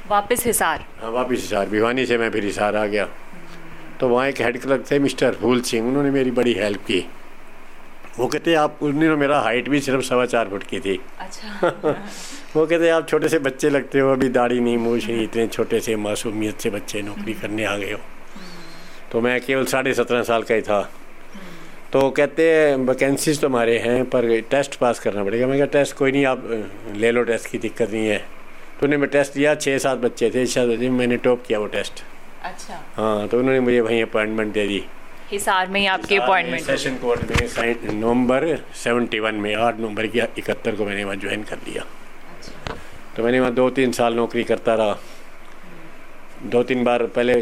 वापस हिसार? हाँ वापस हिसार। भिवानी से मैं फिर हिसार आ गया। तो वहाँ एक हेड क्लर्क थे मिस्टर फूल सिंह। उन्होंने मेरी बड़ी हेल्प की। वो कहते आप उस दिन मेरा हाइट भी सिर्फ़ सवा चार फुट की थी। अच्छा। *laughs* वो कहते आप छोटे से बच्चे लगते हो अभी दाढ़ी नहीं मूछ नहीं इतने छोटे से मासूमियत से बच्चे नौकरी हम्म। करने आ गए हो। तो मैं केवल साढ़े सत्रह साल का ही था। तो कहते हैं वैकेंसीज तो हमारे हैं पर टेस्ट पास करना पड़ेगा। मैं क्या टेस्ट कोई नहीं आप ले लो टेस्ट की दिक्कत नहीं है। तो उन्हें मैं टेस्ट दिया छः सात बच्चे थे शायद मैंने टॉप किया वो टेस्ट अच्छा। हाँ तो उन्होंने मुझे वहीं अपॉइंटमेंट दे दी। हिसार में ही आपके अपॉइंटमेंट सेशन कोर्ट में नवंबर सेवेंटी वन में आठ नवंबर की इकहत्तर को मैंने वहाँ ज्वाइन कर अच्छा। तो मैंने वहाँ दो तीन साल नौकरी करता रहा। दो तीन बार पहले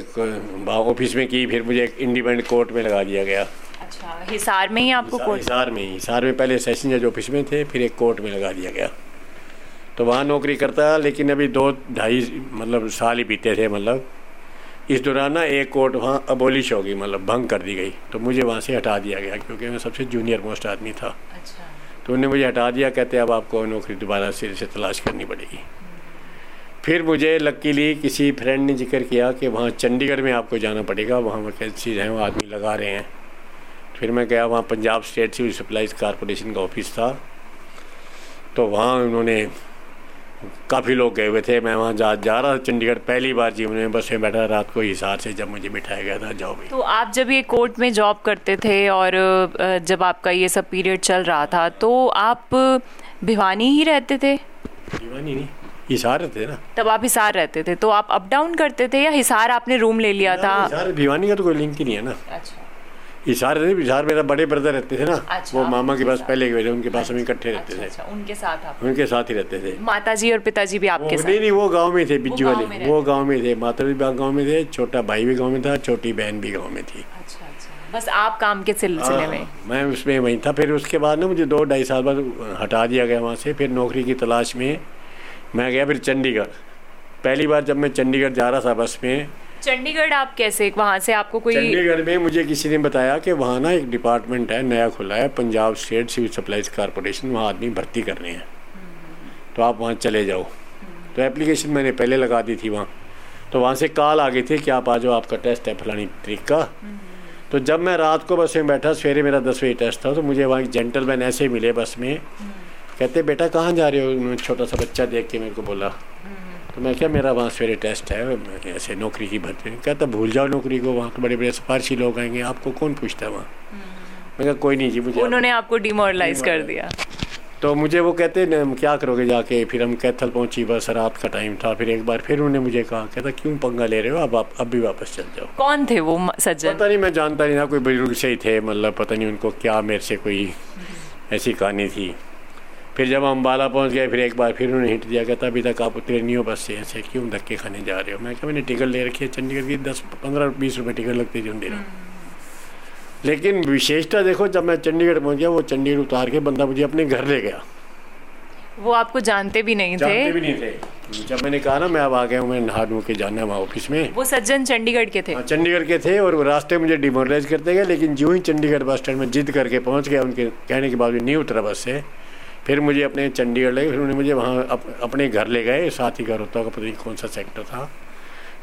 ऑफ़िस में की फिर मुझे एक इंडिपेंडेंट कोर्ट में लगा दिया गया। अच्छा हिसार में ही आपको कोर्ट हिसार में ही। हिसार में पहले सेशन जज ऑफ़िस में थे फिर एक कोर्ट में लगा दिया गया। तो वहाँ नौकरी करता लेकिन अभी दो ढाई मतलब साल ही बीते थे मतलब इस दौरान ना एक कोर्ट वहाँ अबोलिश हो गई मतलब भंग कर दी गई। तो मुझे वहाँ से हटा दिया गया क्योंकि मैं सबसे जूनियर मोस्ट आदमी था। अच्छा। तो उन्हें मुझे हटा दिया कहते अब आपको नौकरी दोबारा सिरे से तलाश करनी पड़ेगी। फिर मुझे लकीली किसी फ्रेंड ने ज़िक्र किया कि वहाँ चंडीगढ़ में आपको जाना पड़ेगा वहाँ वैकेंसीज हैं वो आदमी लगा रहे हैं। फिर मैं गया वहाँ Punjab state civil supplies corporation का ऑफ़िस था। तो वहाँ उन्होंने काफ़ी लोग गए हुए थे मैं वहाँ जा जा रहा था चंडीगढ़ पहली बार जीवन में बस में बैठा रात को हिसार से जब मुझे बिठाया गया था जाओ भी तो आप जब ये कोर्ट में जॉब करते थे और जब आपका ये सब पीरियड चल रहा था तो आप भिवानी ही रहते थे? भिवानी नहीं हिसार रहते ना। तब आप हिसार रहते थे तो आप अप डाउन करते थे या हिसार आपने रूम ले लिया था? हिसार भिवानी का तो कोई लिंक ही नहीं है ना। अच्छा। रहते हिसार मेरा बड़े ब्रदर रहते थे ना। अच्छा, वो मामा के पास साथ। पहले के उनके पास हम इकट्ठे रहते थे। अच्छा उनके साथ आप उनके साथ ही रहते थे। माता जी और पिताजी भी आपके साथ? नहीं नहीं वो गाँव में थे बिज्जू वाले। वो गाँव में थे माता भी गाँव में थे छोटा भाई भी गाँव में था छोटी बहन भी गाँव में थी। अच्छा अच्छा। बस आप काम के सिलसिले में? हाँ, मैं उसमें वहीं था। फिर उसके बाद ना मुझे दो ढाई साल बाद हटा दिया गया वहाँ से। फिर नौकरी की तलाश में मैं गया फिर चंडीगढ़। पहली बार जब मैं चंडीगढ़ जा रहा था बस में चंडीगढ़ आप कैसे, वहाँ से आपको कोई चंडीगढ़ में मुझे किसी ने बताया कि वहाँ ना एक डिपार्टमेंट है, नया खुला है, Punjab state civil supplies corporation वहाँ आदमी भर्ती कर रहे हैं। तो आप वहाँ चले जाओ। तो एप्लीकेशन मैंने पहले लगा दी थी वहाँ। तो वहाँ से कॉल आ गई थी कि आप आ जाओ, आपका टेस्ट है फलानी तरीक का। तो जब मैं रात को बस में बैठा, सवेरे मेरा दस बजे टेस्ट था तो मुझे वहाँ एक जेंटलमैन ऐसे मिले बस में। कहते, बेटा, कहाँ जा रहे हो? छोटा सा बच्चा देख के मेरे को बोला। तो मैं क्या मेरा वहाँ सवेरे टेस्ट है ऐसे नौकरी की भर्ती कहता भूल जाओ नौकरी को वहाँ तो बड़े बड़े सिफारशी लोग आएँगे आपको कौन पूछता है वहाँ मैं कहा कोई नहीं जी मुझे उन्होंने आपको डिमोरलाइज कर दिया। तो मुझे वो कहते न, क्या करोगे जाके? फिर हम कैथल पहुँची बस रात का टाइम था फिर एक बार फिर उन्होंने मुझे कहा कहता क्यों पंगा ले रहे हो? अब आप अब भी वापस चल जाओ। कौन थे वो सज्जन? पता नहीं मैं जानता नहीं ना कोई बुज़ुर्ग से ही थे मतलब पता नहीं उनको क्या मेरे से कोई ऐसी कहानी थी। फिर जब हम अम्बाला पहुँच गए फिर एक बार फिर उन्होंने हिंट दिया कहता अभी तक आप उतरे नहीं हो बस से ऐसे क्यों धक्के खाने जा रहे हो? मैं क्या मैंने टिकट ले रखी है चंडीगढ़ की दस पंद्रह बीस रुपये टिकट लगती थी उन दिनों लेकिन विशेषता देखो जब मैं चंडीगढ़ पहुँच गया वो चंडीगढ़ उतार के बंदा मुझे अपने घर ले गया। वो आपको जानते भी नहीं जानते थे भी नहीं थे। जब मैंने कहा ना मैं अब आ गया हूँ मैं नहा धो के जाना है वहाँ ऑफ़िस में। वो सज्जन चंडीगढ़ के थे? हाँ, चंडीगढ़ के थे और वो रास्ते मुझे डिमोरलाइज करते गए लेकिन जो ही चंडीगढ़ बस स्टैंड में जिद करके पहुँच गया उनके कहने के बावजूद नहीं उतरा बस से। फिर मुझे अपने चंडीगढ़ ले फिर उन्होंने मुझे वहाँ अप, अपने घर ले गए साथ ही घर होता का पता नहीं कौन सा सेक्टर था।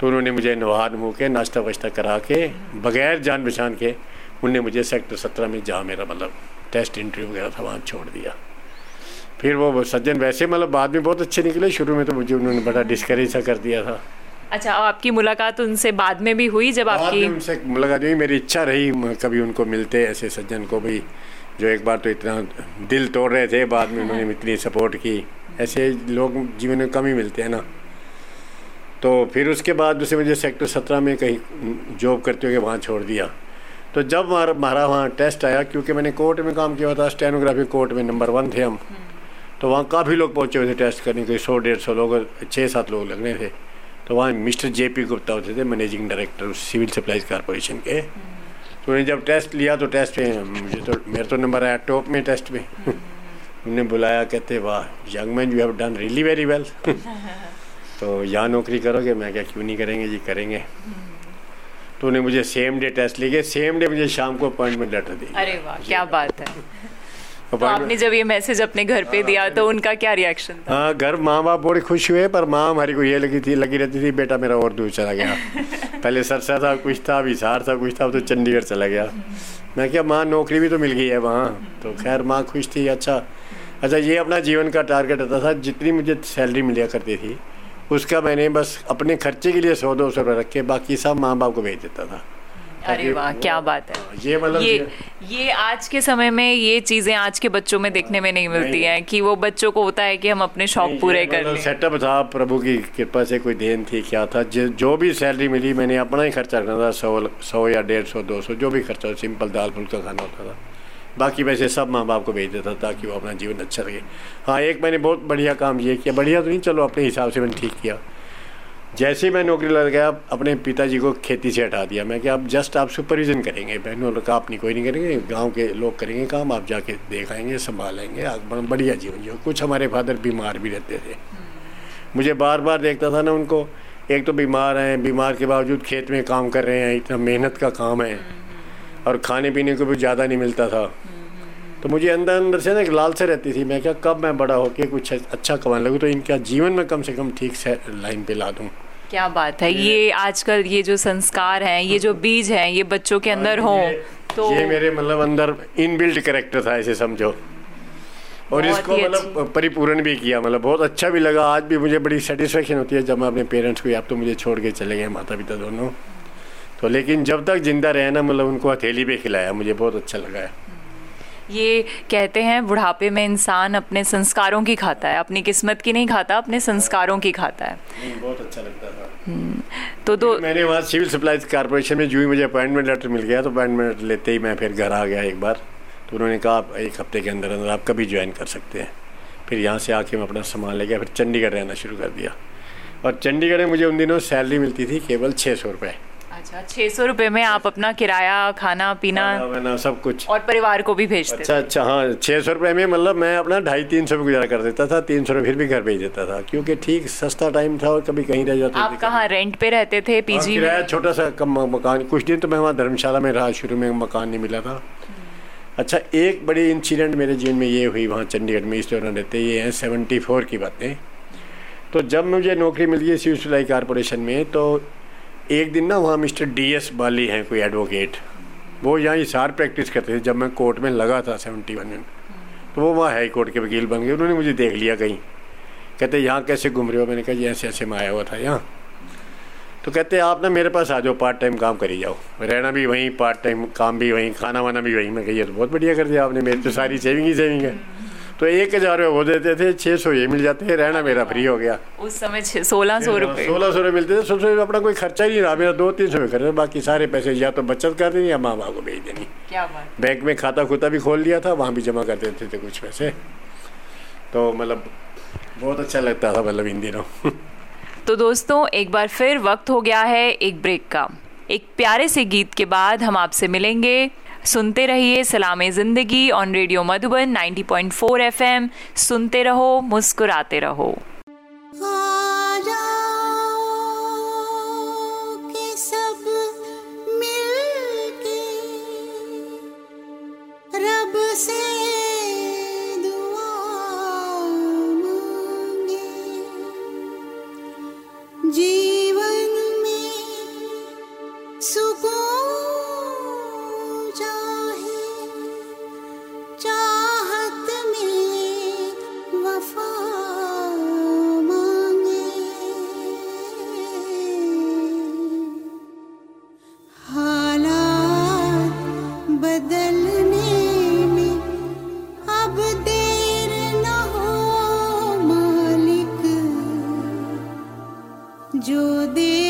तो उन्होंने मुझे नहा नुह के नाश्ता वाश्ता करा के बगैर जान पहचान के उनने मुझे सेक्टर सत्रह में जहाँ मेरा मतलब टेस्ट इंटरव्यू वगैरह था वहाँ छोड़ दिया। फिर वो सज्जन वैसे मतलब बाद में बहुत अच्छे निकले शुरू में तो मुझे उन्होंने बड़ा डिस्करेज सा कर दिया था। अच्छा और आपकी मुलाकात उनसे बाद में भी हुई जब आपकी उनसे मुलाकात हुई मेरी इच्छा रही कभी उनको मिलते ऐसे सज्जन को भी जो एक बार तो इतना दिल तोड़ रहे थे बाद में उन्होंने इतनी सपोर्ट की। ऐसे लोग जीवन में कम ही मिलते हैं ना। तो फिर उसके बाद दूसरे मुझे सेक्टर सत्रह में कहीं जॉब करते हुए वहाँ छोड़ दिया। तो जब हमारा हमारा वहाँ टेस्ट आया क्योंकि मैंने कोर्ट में काम किया था स्टेनोग्राफी कोर्ट में नंबर वन थे हम। तो वहाँ काफ़ी लोग पहुँचे हुए थे टेस्ट करने के सौ डेढ़ सौ लोग छः सात लोग लगने थे। तो वहाँ मिस्टर जे पी गुप्ता होते थे managing director civil supplies corporation के। तो जब टेस्ट लिया तो टेस्ट में मुझे तो मेरा तो नंबर आया टॉप में टेस्ट में उन्हें बुलाया कहते वाह young man you have done really very well तो यहाँ नौकरी करोगे? मैं क्या क्यों नहीं करेंगे? जी करेंगे। तो उन्हें मुझे सेम डे टेस्ट लिए सेम डे मुझे शाम को अपॉइंटमेंट लेटर दी। अरे वाह क्या बात है। *laughs* तो आपने जब ये मैसेज अपने घर पे दिया तो उनका क्या रिएक्शन था? हाँ घर माँ बाप बड़े खुश हुए पर माँ हमारी को ये लगी थी लगी रहती थी बेटा मेरा और दूर चला गया। *laughs* पहले सरसा था, कुछ था, अभी हिसार था, कुछ था, अब तो चंडीगढ़ चला गया। मैं क्या, माँ नौकरी भी तो मिल गई है वहाँ। तो खैर, माँ खुश थी अच्छा। अच्छा ये अपना जीवन का टारगेट रहता था, जितनी मुझे सैलरी मिलिया करती थी, उसका मैंने बस अपने खर्चे के लिए सौ दो सौ रुपये रख बाकी सब माँ बाप को भेज देता था। अरे वाह क्या बात है। ये मतलब ये ये आज के समय में ये चीज़ें आज के बच्चों में देखने में नहीं मिलती। हैं कि वो बच्चों को होता है कि हम अपने शौक पूरे कर लें। सेटअप था प्रभु की कृपा से कोई देन थी क्या था? जो भी सैलरी मिली मैंने अपना ही खर्चा करना था सौ सौ या डेढ़ सौ दो सौ जो भी खर्चा सिंपल दाल फुल्का खाना होता था। बाकी पैसे सब माँ बाप को भेज देता था ताकि वो अपना जीवन अच्छा रहे। हाँ एक मैंने बहुत बढ़िया काम ये किया। बढ़िया तो नहीं चलो अपने हिसाब से मैंने ठीक किया। जैसे ही मैं नौकरी लग गया अपने पिताजी को खेती से हटा दिया। मैं कि आप जस्ट आप सुपरविजन करेंगे बहनों का आप नहीं कोई नहीं करेंगे। गाँव के लोग करेंगे काम आप जाके देख आएँगे संभालेंगे बढ़िया जीवन जो कुछ हमारे फादर बीमार भी रहते थे। मुझे बार बार देखता था ना उनको। एक तो बीमार हैं बीमार के बावजूद खेत में काम कर रहे हैं इतना मेहनत का काम है। और खाने पीने को भी ज़्यादा नहीं मिलता था। तो मुझे अंदर अंदर से ना एक लालसा रहती थी। मैं क्या कब मैं बड़ा होके कुछ अच्छा कमाने लगूँ? तो इनका जीवन में कम से कम ठीक से लाइन पे ला दूँ। क्या बात है। ये आजकल ये जो संस्कार हैं ये जो बीज हैं ये बच्चों के अंदर हो ये- तो ये मेरे मतलब अंदर इनबिल्ट करेक्टर था ऐसे समझो। और इसको मतलब परिपूर्ण भी किया मतलब बहुत अच्छा भी लगा। आज भी मुझे बड़ी सेटिस्फेक्शन होती है जब मैं अपने पेरेंट्स को आप तो मुझे छोड़ के चले गए माता पिता दोनों। तो लेकिन जब तक ज़िंदा रहे ना मतलब उनको हथेली पे खिलाया मुझे बहुत अच्छा लगा है। ये कहते हैं बुढ़ापे में इंसान अपने संस्कारों की खाता है अपनी किस्मत की नहीं खाता अपने संस्कारों की खाता है। बहुत अच्छा लगता था। हम्म, तो दो मैंने वहाँ सिविल सप्लाईज कारपोरेशन में जो ही मुझे अपॉइंटमेंट लेटर मिल गया तो अपॉइंटमेंट लेटर लेते ही मैं फिर घर आ गया एक बार। तो उन्होंने कहा आप एक हफ़्ते के अंदर अंदर आप कभी ज्वाइन कर सकते हैं। फिर यहाँ से आके मैं अपना सामान ले गया फिर चंडीगढ़ रहना शुरू कर दिया। और चंडीगढ़ में मुझे उन दिनों सैलरी मिलती थी केवल छः सौ रुपये अच्छा छः सौ रुपये में आप अपना किराया खाना पीना खाना सब कुछ। और परिवार को भी भेजते अच्छा अच्छा हाँ छः सौ रुपये में मतलब मैं अपना ढाई तीन सौ में गुजारा कर देता था तीन सौ रुपये फिर भी घर भेज देता था क्योंकि ठीक सस्ता टाइम था और कभी कहीं रह जाते आप कहाँ रेंट पे रहते थे पीजी किराया छोटा सा कम मकान कुछ दिन तो मैं वहाँ धर्मशाला में रहा शुरू में मकान नहीं मिला था। अच्छा एक बड़ी इंसिडेंट मेरे जीवन में ये हुई वहाँ चंडीगढ़ में इस दौरान रहते ये हैं सेवेंटी फोर की बातें। तो जब मुझे नौकरी मिल गई सिविल सप्लाई कारपोरेशन में तो एक दिन ना वहाँ मिस्टर डी एस बाली हैं, कोई एडवोकेट वो यहाँ इशार प्रैक्टिस करते थे, जब मैं कोर्ट में लगा था सेवेंटी वन में। तो वो वहाँ हाई कोर्ट के वकील बन गए, उन्होंने मुझे देख लिया कहीं। कहते, यहाँ कैसे घूम रहे हो? मैंने कहा ऐसे ऐसे मैं आया हुआ था, यहाँ। तो कहते, आप ना मेरे पास आ जाओ पार्ट टाइम काम करी जाओ। रहना भी वहीं पार्ट टाइम काम भी वहीं खाना वाना भी वहीं। मैं कही तो बहुत बढ़िया कर दिया आपने, मेरी तो सारी सेविंग ही सेविंग है। तो एक हज़ार रुपये वो देते थे छः सौ ये मिल जाते हैं रहना मेरा फ्री हो गया। उस समय सोलह सौ रुपये सोलह सौ रुपये मिलते थे सबसे अपना कोई खर्चा ही नहीं रहा मेरा दो तीन सौ रुपये खर्चा बाकी सारे पैसे या तो बचत कर देनी या माँ बाप को भेज देनी। क्या बात बैंक में खाता खुता भी खोल लिया था वहाँ भी जमा कर देते थे कुछ पैसे। तो मतलब बहुत अच्छा लगता था मतलब इन दिनों। *laughs* तो दोस्तों एक बार फिर वक्त हो गया है एक ब्रेक का। एक प्यारे से गीत के बाद हम आपसे मिलेंगे। सुनते रहिए सलामे ज़िंदगी ऑन रेडियो मधुबन 90.4 एफएम सुनते रहो मुस्कुराते रहो। जी যদি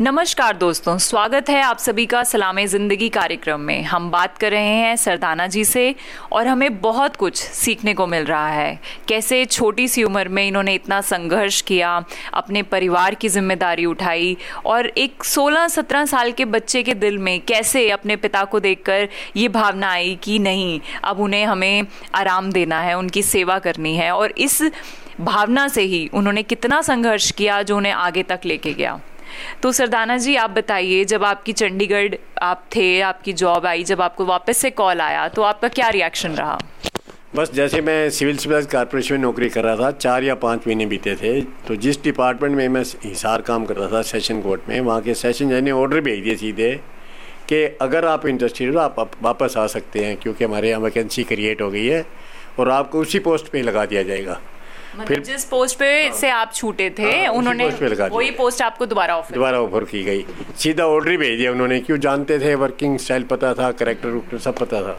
नमस्कार दोस्तों, स्वागत है आप सभी का सलामे ज़िंदगी कार्यक्रम में। हम बात कर रहे हैं सरदाना जी से और हमें बहुत कुछ सीखने को मिल रहा है। कैसे छोटी सी उम्र में इन्होंने इतना संघर्ष किया, अपने परिवार की ज़िम्मेदारी उठाई और एक 16-17 साल के बच्चे के दिल में कैसे अपने पिता को देखकर ये भावना आई कि नहीं, अब उन्हें हमें आराम देना है, उनकी सेवा करनी है और इस भावना से ही उन्होंने कितना संघर्ष किया जो उन्हें आगे तक लेके गया। तो सरदाना जी, आप बताइए, जब आपकी चंडीगढ़ आप थे, आपकी जॉब आई, जब आपको वापस से कॉल आया तो आपका क्या रिएक्शन रहा? बस जैसे मैं सिविल सप्लाईज कॉरपोरेशन में नौकरी कर रहा था, चार या पाँच महीने बीते थे तो जिस डिपार्टमेंट में मैं हिसार काम कर रहा था सेशन कोर्ट में, वहाँ के सेशन जज ने ऑर्डर भेज दिए सीधे कि अगर आप इंटरेस्टेड हो आप वापस आ सकते हैं, क्योंकि हमारे यहाँ वैकेंसी क्रिएट हो गई है और आपको उसी पोस्ट पे लगा दिया जाएगा। फिर जिस पोस्ट पे से आप छूटे थे हाँ, उन्होंने वही पोस्ट आपको दोबारा ऑफ़र दोबारा ऑफ़र की गई। सीधा ऑर्डर ही भेज दिया उन्होंने क्यों जानते थे वर्किंग स्टाइल पता था करेक्टर वरेक्टर सब पता था?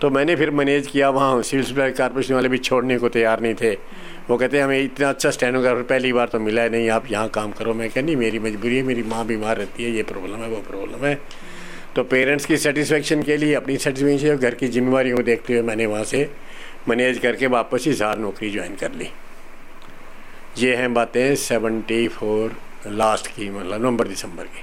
तो मैंने फिर मैनेज किया वहाँ सिविल सप्लाई कारपोरेशन वाले भी छोड़ने को तैयार नहीं थे। वो कहते हमें इतना अच्छा स्टेनोग्राफर पहली बार तो मिला है नहीं आप यहाँ काम करो। मैं कह नहीं मेरी मजबूरी है मेरी माँ बीमार रहती है ये प्रॉब्लम है वो प्रॉब्लम है। तो पेरेंट्स की सेटिस्फेक्शन के लिए अपनी सेटिस्फेक्शन और घर की जिम्मेवारी को देखते हुए मैंने वहाँ से मैनेज करके वापस ही जार नौकरी ज्वाइन कर ली। ये हैं बातें सेवेंटी फोर लास्ट की मतलब नवंबर दिसंबर की।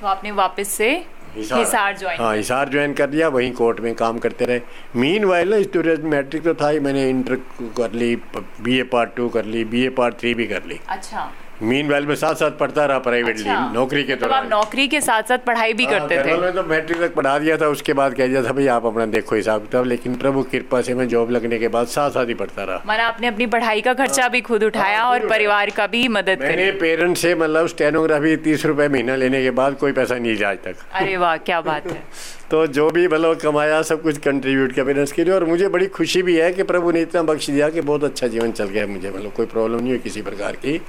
तो आपने वापस से हिसार ज्वाइन हाँ हिसार ज्वाइन कर लिया वहीं कोर्ट में काम करते रहे। मीन वाइल स्टूडेंट मैट्रिक तो था ही मैंने इंटर कर ली बीए पार्ट टू कर ली बीए पार्ट थ्री भी कर ली। अच्छा। मीन वाइल में साथ साथ पढ़ता रहा प्राइवेटली अच्छा। नौकरी के आप दौरान। नौकरी के साथ साथ पढ़ाई भी हाँ, करते थे? वालों ने तो मैट्रिक तक पढ़ा दिया था उसके बाद कह दिया था भाई आप अपना देखो हिसाब किताब। लेकिन प्रभु कृपा से मैं जॉब लगने के बाद साथ साथ ही पढ़ता रहा। माना आपने अपनी पढ़ाई का खर्चा भी खुद उठाया हाँ, और परिवार का भी मदद मैंने पेरेंट से मतलब स्टेनोग्राफी तीस रुपए महीना लेने के बाद कोई पैसा नहीं लिया आज तक। अरे वाह क्या बात है। *laughs* तो जो भी मतलब कमाया सब कुछ कंट्रीब्यूट किया पेरेंट्स के लिए। और मुझे बड़ी खुशी भी है कि प्रभु ने इतना बख्श दिया कि बहुत अच्छा जीवन चल गया मुझे। मतलब कोई प्रॉब्लम नहीं हुई किसी प्रकार की।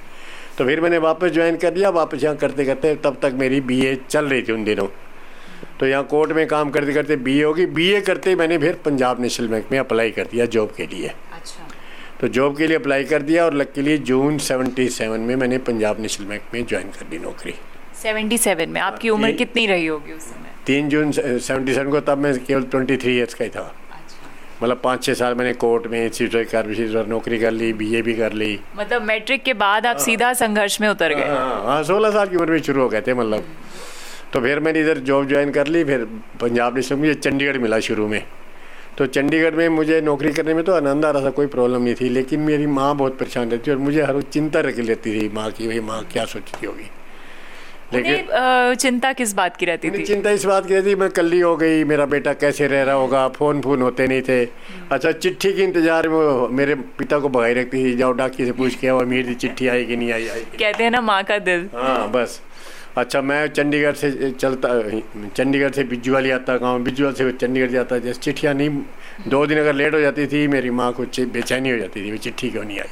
तो फिर मैंने वापस ज्वाइन कर लिया। वापस यहाँ करते करते तब तक मेरी बीए चल रही थी उन दिनों। तो यहाँ कोर्ट में काम करते करते बीए होगी। बीए करते मैंने फिर पंजाब नेशनल बैंक में अप्लाई कर दिया जॉब के लिए। अच्छा। तो जॉब के लिए अप्लाई कर दिया और लकीली जून 77 में मैंने पंजाब नेशनल बैंक में ज्वाइन कर ली नौकरी। 77 में? आपकी उम्र कितनी रही होगी उस समय? तीन जून सेवेंटी सेवन को तब मैं केवल ट्वेंटी थ्री ईयर्स का ही था। मतलब पाँच छः साल मैंने कोर्ट में सीटर और नौकरी कर ली बीए भी कर ली। मतलब मैट्रिक के बाद आप सीधा संघर्ष में उतर गए? हाँ हाँ सोलह साल की उम्र में शुरू हो गए थे मतलब। तो फिर मैंने इधर जॉब ज्वाइन कर ली फिर पंजाब नेशनल मुझे चंडीगढ़ मिला शुरू में। तो चंडीगढ़ में मुझे नौकरी करने में तो आनंद आ रहा था कोई प्रॉब्लम नहीं थी लेकिन मेरी माँ बहुत परेशान रहती और मुझे हर चिंता रख लेती थी माँ की भाई माँ क्या सोचती होगी? अ, चिंता किस बात की रहती थी? चिंता इस बात की रहती मैं कल्ली हो गई मेरा बेटा कैसे रह रहा होगा फ़ोन फ़ोन होते नहीं थे। अच्छा चिट्ठी के इंतज़ार में मेरे पिता को भगाई रखती थी जाओ डाकी से पूछ के आओ अमीर की चिट्ठी आई कि नहीं आई आई कहते हैं ना माँ का दिल। हाँ बस। अच्छा मैं चंडीगढ़ से चलता चंडीगढ़ से बिज्जूवाली आता गाँव बिज्जूवाल से चंडीगढ़ जाता जैसे चिट्ठियाँ नहीं दो दिन अगर लेट हो जाती थी मेरी माँ को बेचैनी हो जाती थी वो चिट्ठी क्यों नहीं आई?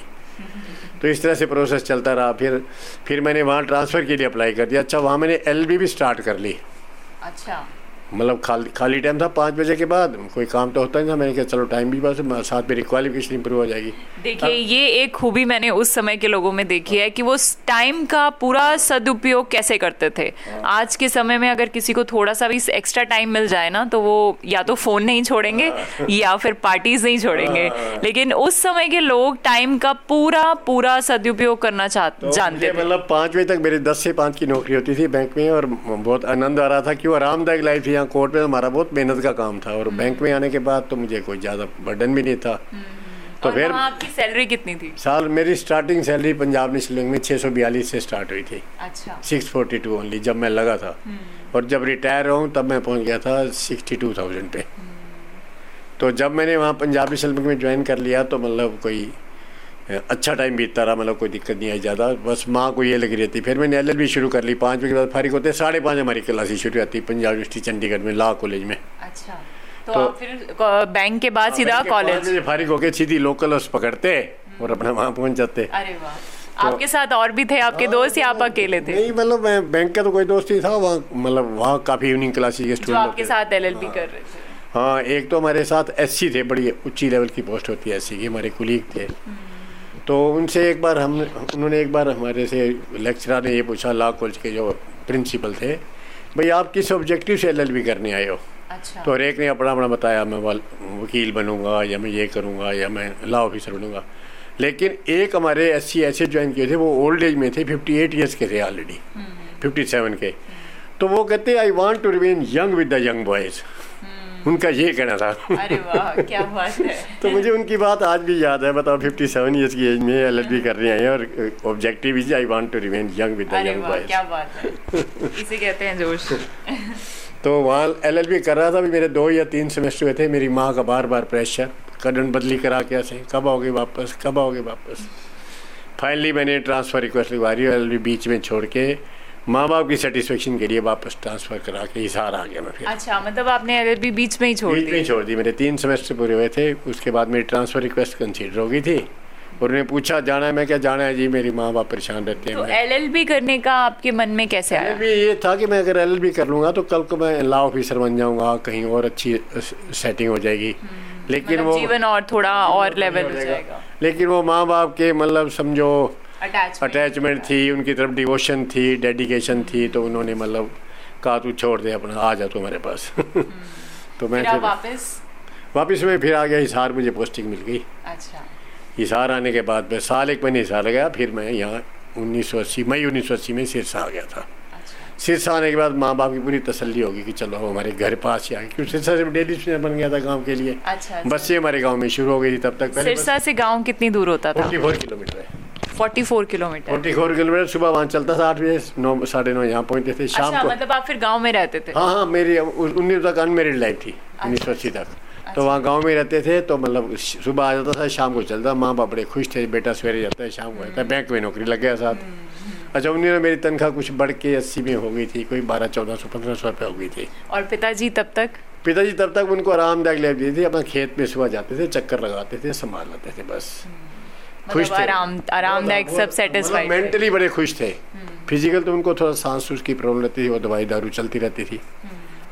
तो इस तरह से प्रोसेस चलता रहा। फिर फिर मैंने वहाँ ट्रांसफ़र के लिए अप्लाई कर दिया। अच्छा वहाँ मैंने एलबी भी स्टार्ट कर ली। अच्छा। मतलब खाली खाली टाइम था पाँच बजे के बाद। कोई काम तो होता नहीं था। मैंने कहा चलो टाइम भी बस साथ मेरी क्वालिफिकेशन इंप्रूव हो जाएगी। देखिए ये एक खूबी मैंने उस समय के लोगों में देखी है कि वो टाइम का पूरा सदुपयोग कैसे करते थे। आज के समय में अगर किसी को थोड़ा सा भी एक्स्ट्रा टाइम मिल जाए ना तो वो या तो फ़ोन नहीं छोड़ेंगे *laughs* या फिर पार्टीज़ नहीं छोड़ेंगे। लेकिन उस समय के लोग टाइम का पूरा पूरा सदुपयोग करना चाह तो जानते मतलब पाँच बजे तक मेरी दस से पाँच की नौकरी होती थी बैंक में और बहुत आनंद आ रहा था क्यों आरामदायक लाइफ थी। यहाँ कोर्ट में हमारा बहुत मेहनत का काम था और बैंक में आने के बाद तो मुझे कोई ज़्यादा बर्डन भी नहीं था। तो फिर आपकी सैलरी कितनी थी? साल मेरी starting salary Punjab national bank में छः सौ बयालीस से स्टार्ट हुई थी। अच्छा। सिक्स फोर्टी टू ओनली जब मैं लगा था। और जब रिटायर हूँ तब मैं पहुँच गया था सिक्सटी टू थाउज़ेंड पे। तो जब मैंने वहाँ पंजाब नेशनल बैंक में ज्वाइन कर लिया तो मतलब कोई अच्छा टाइम बीतता रहा मतलब कोई दिक्कत नहीं आई ज़्यादा। बस माँ को ये लगी रहती। फिर मैंने एलएलबी शुरू कर ली। पाँच बजे के बाद फारिग होते साढ़े पाँच हमारी क्लासेस शुरू होती पंजाब यूनिवर्सिटी चंडीगढ़ में लॉ कॉलेज में। अच्छा। तो, तो- फिर बैंक के बाद सीधा के पाँच कॉलेज बजे फारिग होके सीधी लोकल बस पकड़ते और अपना वहाँ पहुँच जाते। अरे वाह। आपके साथ और भी थे आपके दोस्त या आप अकेले थे? नहीं मतलब मैं बैंक का तो कोई दोस्त ही था वहाँ मतलब वहाँ काफ़ी इवनिंग क्लासेज के स्टूडेंट आपके साथ एलएलबी कर रहे थे। हाँ एक तो हमारे साथ एससी थे बड़ी ऊँची लेवल की पोस्ट होती है एस की हमारे कुलीग थे। तो उनसे एक बार हम उन्होंने एक बार हमारे से लेक्चरर ने ये पूछा लॉ कॉलेज के जो प्रिंसिपल थे भाई आप किस ऑब्जेक्टिव से एलएलबी करने आए हो? अच्छा। तो हर एक ने अपना अपना बताया मैं वकील बनूँगा या मैं ये करूँगा या मैं लॉ ऑफिसर बनूँगा. लेकिन एक हमारे एस सी ऐसे ज्वाइन किए थे वो ओल्ड एज में थे 58 एट ईयर्स के थे ऑलरेडी 57 के। तो वो कहते I want to remain young with the young boys उनका ये कहना था। अरे वाह क्या *laughs* बात है। तो मुझे उनकी बात आज भी याद है बताओ 57 सेवन ईयर्स की एज में एल कर रहे हैं और objective is I want to remain young with the young boys क्या बात है। *laughs* इसे कहते हैं जोश। तो वहाँ एल एल कर रहा था भी मेरे दो या तीन सेमेस्टर हुए थे मेरी माँ का बार बार प्रेशर कदन बदली करा के ऐसे कब आओगे वापस कब आओगे वापस? फाइनली मैंने ट्रांसफ़र रिक्वेस्ट लिखवाई एल बीच में छोड़ के माँ बाप की सेटिस्फेक्शन के लिए वापस ट्रांसफ़र करा के हिसार आ गया मैं फिर। अच्छा मतलब आपने एलएलबी बीच में ही छोड़ बीच में छोड़ दी। मेरे तीन सेमेस्टर पूरे हुए थे उसके बाद मेरी ट्रांसफ़र रिक्वेस्ट कंसीडर हो गई थी। और उन्हें पूछा जाना है मैं क्या जाना है? जी मेरी माँ बाप परेशान रहते हैं तो एलएलबी करने का आपके मन में कैसे आया? भी ये था कि मैं अगर एलएलबी कर लूँगा तो कल को मैं लॉ ऑफिसर बन जाऊँगा कहीं और अच्छी सेटिंग हो जाएगी। लेकिन मतलब वो जीवन और थोड़ा और लेवल हो जाएगा। लेकिन वो माँ बाप के मतलब समझो अटैचमेंट अटैचमेंट थी उनकी तरफ़ डिवोशन थी डेडिकेशन थी तो उन्होंने मतलब कहा तू छोड़ दे अपना आ जा तू मेरे पास. *laughs* तो मैं फिर वापस? वापस में फिर आ गया हिसार मुझे पोस्टिंग मिल गई। अच्छा। हिसार आने के बाद मैं साल एक महीने हिसार गया फिर मैं यहाँ 1980 मई 1980 में सिरसा आ गया था। अच्छा। सिरसा आने के बाद माँ बाप की पूरी तसल्ली होगी कि चलो हमारे घर पास ही आ गए क्योंकि सिरसा से डेली स्टेशन बन गया था गाँव के लिए। अच्छा अच्छा। बसें हमारे गाँव में शुरू हो गई थी तब तक। पहले सिरसा से गाँव कितनी दूर होता था? फोर्टी फोर किलोमीटर है। 44 किलोमीटर। फोर्टी फोर किलोमीटर सुबह वहाँ चलता था आठ बजे नौ साढ़े नौ यहाँ पहुँचते थे शाम अच्छा को। मतलब आप फिर गाँव में रहते थे? हाँ हाँ मेरी उन्नीस तक अनमेरिड लाइफ थी उन्नीस सौ अस्सी तक। तो वहाँ गाँव में रहते थे तो मतलब सुबह आ जाता था शाम को चलता माँ बाप बड़े खुश थे बेटा सवेरे जाता है शाम को आता है बैंक में नौकरी लग गया साथ। अच्छा उन्हीं में मेरी तनख्वाह कुछ बढ़ के अस्सी में हो गई थी कोई बारह चौदह सौ पंद्रह सौ रुपये हो गई थी। और पिताजी तब तक? पिताजी तब तक उनको आरामदायक ले दी थी अपना खेत में सुबह जाते थे चक्कर लगाते थे संभाल लेते थे बस। मतलब आराम आरामदायक सब सेटिस्फाइड मेंटली बड़े खुश थे। फ़िज़िकल तो उनको थोड़ा सांस सूस की प्रॉब्लम रहती थी वो दवाई दारू चलती रहती थी।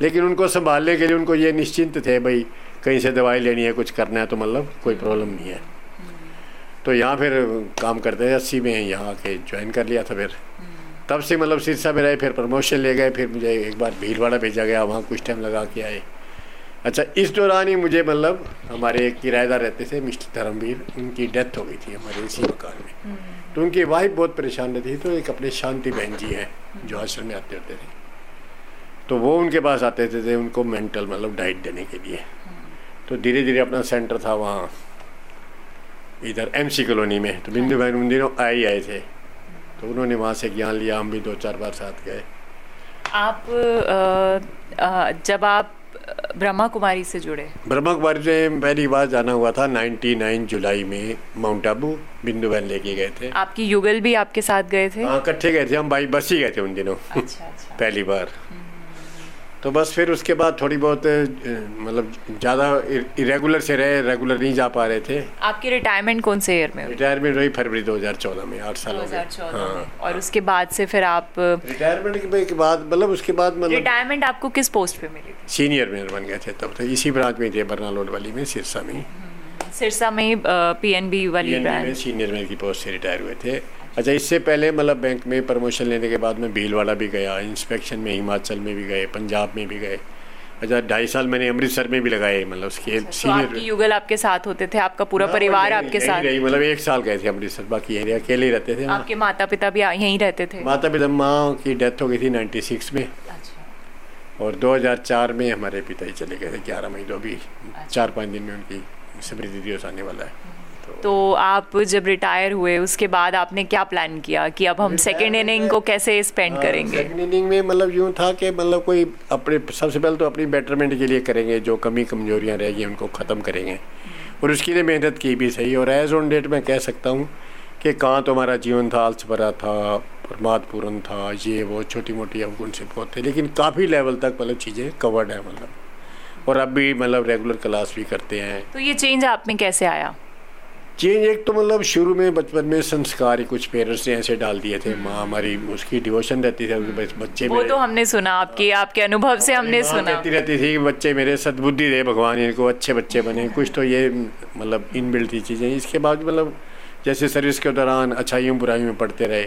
लेकिन उनको संभालने के लिए उनको ये निश्चिंत थे भाई कहीं से दवाई लेनी है कुछ करना है तो मतलब कोई प्रॉब्लम नहीं है। तो यहाँ फिर काम करते थे अस्सी में यहाँ आके ज्वाइन कर लिया था फिर। तब से मतलब सिरसा में रहे फिर प्रमोशन ले गए फिर मुझे एक बार भीलवाड़ा भेजा गया वहाँ कुछ टाइम लगा के आए। अच्छा इस दौरान ही मुझे मतलब हमारे एक किराएदार रहते थे मिस्टर धर्मवीर उनकी डेथ हो गई थी हमारे इसी मकान में। तो उनकी वाइफ बहुत परेशान रहती थी तो एक अपने शांति बहन जी हैं जो आश्रम में आते होते थे। तो वो उनके पास आते थे, थे उनको मेंटल मतलब डाइट देने के लिए। तो धीरे धीरे अपना सेंटर था वहाँ इधर एमसी कॉलोनी में। तो बिंदु बहन उन दिनों आए ही आए थे। तो उन्होंने वहाँ से ज्ञान लिया हम भी दो चार बार साथ गए। आप अ, अ, जब आप ब्रह्मा कुमारी से जुड़े। ब्रह्मा कुमारी से पहली बार जाना हुआ था 99 जुलाई में माउंट आबू बिंदु बहन लेके गए थे। आपकी युगल भी आपके साथ गए थे? हाँ इकट्ठे गए थे हम बाई बस ही गए थे उन दिनों। अच्छा अच्छा। पहली बार। तो बस फिर उसके बाद थोड़ी बहुत मतलब ज़्यादा इरेगुलर से रहे रेगुलर नहीं जा पा रहे थे। आपकी रिटायरमेंट कौन से ईयर में हुई? रिटायरमेंट रही फरवरी 2014 में आठ साल हो गए। 2014 हाँ। और उसके बाद से फिर आप रिटायरमेंट के बाद मतलब उसके बाद मतलब रिटायरमेंट आपको किस पोस्ट पे मिली थी? सीनियर मेयर बन गए थे तब तो। इसी ब्रांच में थे बरनालोड वाली में सिरसा में सिरसा में पीएनबी वाली ब्रांच सीनियर मेयर की पोस्ट से रिटायर हुए थे। अच्छा इससे पहले मतलब बैंक में प्रमोशन लेने के बाद मैं भीलवाड़ा भी गया इंस्पेक्शन में हिमाचल में भी गए पंजाब में भी गए। अच्छा ढाई साल मैंने अमृतसर में भी लगाए मतलब उसके सीनियर तो सीनियर युगल आपके साथ होते थे आपका पूरा हाँ, परिवार आपके साथ? रही, मतलब एक साल गए थे अमृतसर बाकी यहीं अकेले ही रहते थे आपके माता पिता भी यहीं रहते थे? माता पिता माँ की डेथ हो गई थी 96 में। अच्छा। और 2004 में हमारे पिताजी चले गए थे ग्यारह मई दो अभी चार पाँच दिन में उनकी स्मृति दिवस आने वाला है। तो आप जब रिटायर हुए उसके बाद आपने क्या प्लान किया कि अब हम सेकेंड इनिंग को कैसे स्पेंड करेंगे? सेकंड इनिंग में मतलब यूँ था कि मतलब कोई अपने सबसे पहले तो अपनी बेटरमेंट के लिए करेंगे जो कमी कमजोरियाँ रहेगी उनको ख़त्म करेंगे। और उसके लिए मेहनत की भी सही। और एज ऑन डेट मैं कह सकता हूँ कि कहाँ तो हमारा जीवन था आलस भरा था प्रमादपूर्ण था ये वो छोटी मोटी अवगुण से बहुत थे। लेकिन काफ़ी लेवल तक मतलब चीज़ें कवर्ड है मतलब। और अब भी मतलब रेगुलर क्लास भी करते हैं। तो ये चेंज आप में कैसे आया? चेंज एक तो मतलब शुरू में बचपन में संस्कार ही कुछ पेरेंट्स ने ऐसे डाल दिए थे माँ हमारी उसकी डिवोशन रहती थी बच्चे वो तो हमने सुना आपकी आपके अनुभव से हमने सुना। कहती रहती थी कि बच्चे मेरे सद्बुद्धि दे भगवान इनको अच्छे बच्चे बने कुछ तो ये मतलब इनबिल्ट थी चीज़ें। इसके बाद मतलब जैसे सर्विस के दौरान अच्छाइयों बुराइयों में पढ़ते रहे।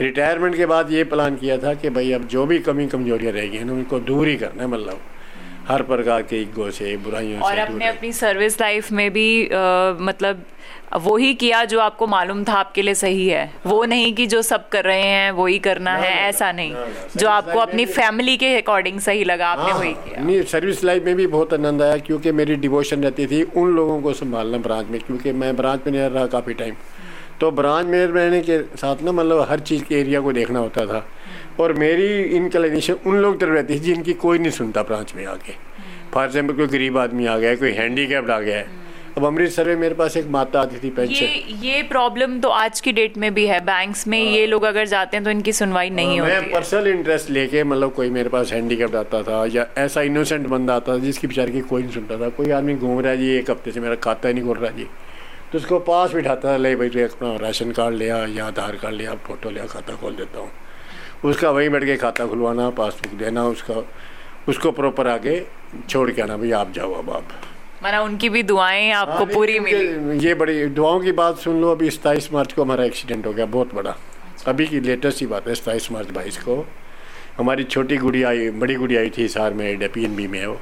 रिटायरमेंट के बाद ये प्लान किया था कि भाई अब जो भी कमी कमजोरियाँ रहेगी ना उनको दूर ही करना है मतलब। हर प्रकार के ईगो से बुराइयों और से अपने अपनी सर्विस लाइफ में भी अ, मतलब वो ही किया जो आपको मालूम था आपके लिए सही है। वो नहीं कि जो सब कर रहे हैं वही करना है ऐसा नहीं। जो आपको अपनी फैमिली के अकॉर्डिंग सही लगा आपने हाँ, वही किया। नहीं सर्विस लाइफ में भी बहुत आनंद आया क्योंकि मेरी डिवोशन रहती थी उन लोगों को संभालना ब्रांच में क्योंकि मैं ब्रांच में नहीं रहा काफ़ी टाइम तो ब्रांच में रहने के साथ ना मतलब हर चीज़ के एरिया को देखना होता था। और मेरी इनक्लिनेशन उन लोग तरफ़ रहती थी जिनकी कोई नहीं सुनता ब्रांच में आके। फॉर एग्ज़ाम्पल कोई गरीब आदमी आ गया है, कोई हैंडीकैप्ड आ गया है अब अमृतसर में मेरे पास एक माता आती थी पेंशन ये ये प्रॉब्लम तो आज की डेट में भी है। बैंक्स में आ, ये लोग अगर जाते हैं तो इनकी सुनवाई नहीं मैं होती है। पर्सनल इंटरेस्ट लेके मतलब कोई मेरे पास हैंडीकैप्ड आता था या ऐसा इनोसेंट बंदा आता था जिसकी बेचारे की कोई नहीं सुनता था। कोई आदमी घूम रहा है जी एक हफ़्ते से मेरा खाता ही नहीं खुल रहा जी। तो उसको पास बिठाता था ले भाई अपना राशन कार्ड लिया या आधार कार्ड लिया फ़ोटो लिया खाता खोल देता हूँ। उसका वहीं बैठ के खाता खुलवाना पासबुक देना उसका उसको प्रॉपर आके छोड़ के आना भाई आप जाओ अब आप। माना उनकी भी दुआएँ आपको हाँ, पूरी मिली। ये बड़ी दुआओं की बात सुन लो अभी सताईस मार्च को हमारा एक्सीडेंट हो गया बहुत बड़ा। अभी की लेटेस्ट ही बात है सताईस मार्च बाईस को हमारी छोटी गुड़िया आई बड़ी गुड़िया आई थी सार में पी एन बी में वो।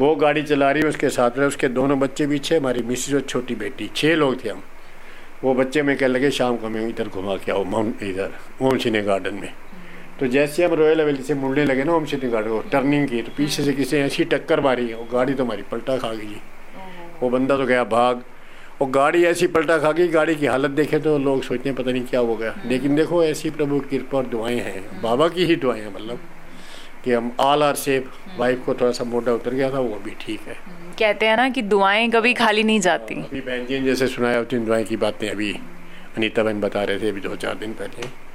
वो गाड़ी चला रही है उसके साथ में उसके दोनों बच्चे भी पीछे हमारी मिसिज और छोटी बेटी छः लोग थे हम। वो बच्चे में कह लगे शाम को हमें इधर घुमा के आओ माउंट इधर ओम सिने गार्डन में। तो जैसे हम रॉयल हवेली से मुड़ने लगे ना ओम सिने गार्डन को टर्निंग की तो पीछे से किसी ऐसी टक्कर मारी वो गाड़ी तो हमारी पलटा खा गई। वो बंदा तो गया भाग। और गाड़ी ऐसी पलटा खा गई गाड़ी की हालत देखे तो लोग सोचते हैं पता नहीं क्या हो गया। लेकिन देखो ऐसी प्रभु की कृपा और दुआएँ हैं। बाबा की ही दुआएँ हैं मतलब कि हम ऑल आर सेफ़ वाइफ को थोड़ा सा मोटा उतर गया था वो भी ठीक है। कहते हैं ना कि दुआएँ कभी खाली नहीं जाती। अभी बहन जी जैसे सुनाया होती दुआएँ की बातें अभी अनिता बहन बता रहे थे अभी दो चार दिन पहले।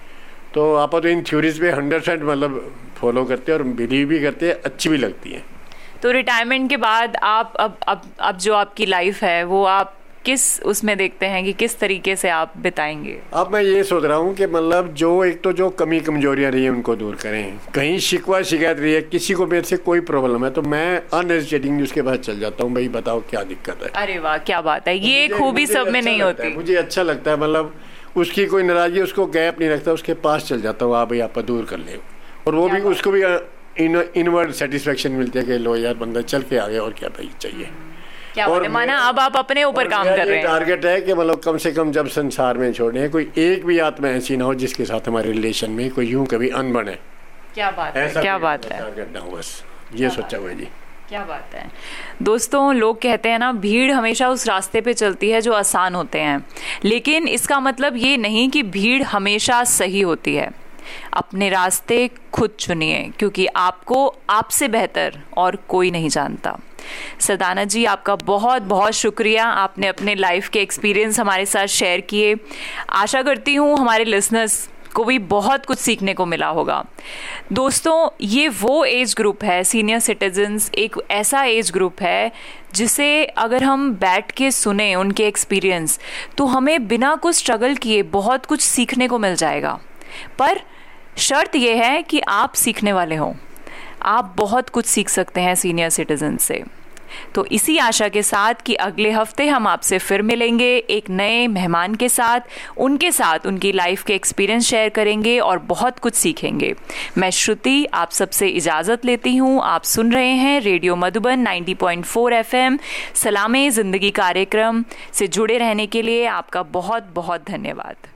तो आप तो इन थ्योरीज पे हंड्रेड परसेंट मतलब फॉलो करते हैं और बिलीव भी करते हैं अच्छी भी लगती है। तो रिटायरमेंट के बाद आप अब अब अब जो आपकी लाइफ है वो आप किस उसमें देखते हैं कि किस तरीके से आप बिताएँगे? अब मैं ये सोच रहा हूँ कि मतलब जो एक तो जो कमी कमजोरियाँ रही हैं उनको दूर करें। कहीं शिकवा शिकायत रही है किसी को मेरे से कोई प्रॉब्लम है तो मैं अनहेजिटेटिंग उसके पास चल जाता हूँ भाई बताओ क्या दिक्कत है। अरे वाह क्या बात है। ये खूबी सब में अच्छा नहीं होती। मुझे अच्छा लगता है मतलब उसकी कोई नाराज़गी उसको गैप नहीं रखता उसके पास चल जाता हूँ हाँ भाई आप दूर कर ले। और वो भी उसको भी इन इनवर्ड सेटिस्फेक्शन मिलती है कि लो यार बंदा चल के आ गया और क्या भाई चाहिए? क्या है? माना अब आप अपने ऊपर काम कर रहे हैं। टारगेट है कि मतलब कम से कम जब संसार में छोड़े हैं कोई एक भी आत्मा ऐसी ना हो जिसके साथ हमारे रिलेशन में कोई यूँ कभी अनबन है। क्या बात है? क्या बात है? टारगेट ना हो बस। ये सोचा हुआ जी। क्या बात है? दोस्तों, लोग कहते हैं ना, भीड़ हमेशा उस रास्ते पे चलती है जो आसान होते हैं। लेकिन इसका मतलब ये नहीं कि भीड़ हमेशा सही होती है। अपने रास्ते खुद चुनिए, क्योंकि आपको आपसे बेहतर और कोई नहीं जानता। सरदाना जी, आपका बहुत बहुत शुक्रिया। आपने अपने लाइफ के एक्सपीरियंस हमारे साथ शेयर किए। आशा करती हूँ हमारे लिसनर्स को भी बहुत कुछ सीखने को मिला होगा। दोस्तों, ये वो एज ग्रुप है सीनियर सिटीजन्स एक ऐसा एज ग्रुप है, जिसे अगर हम बैठ के सुने उनके एक्सपीरियंस तो हमें बिना कुछ स्ट्रगल किए बहुत कुछ सीखने को मिल जाएगा। पर शर्त यह है कि आप सीखने वाले हों। आप बहुत कुछ सीख सकते हैं सीनियर सिटीजन से। तो इसी आशा के साथ कि अगले हफ़्ते हम आपसे फिर मिलेंगे एक नए मेहमान के साथ, उनके साथ उनकी लाइफ के एक्सपीरियंस शेयर करेंगे और बहुत कुछ सीखेंगे। मैं श्रुति, आप सबसे इजाज़त लेती हूँ। आप सुन रहे हैं रेडियो मधुबन 90.4 एफएम। सलामे ज़िंदगी कार्यक्रम से जुड़े रहने के लिए आपका बहुत बहुत धन्यवाद।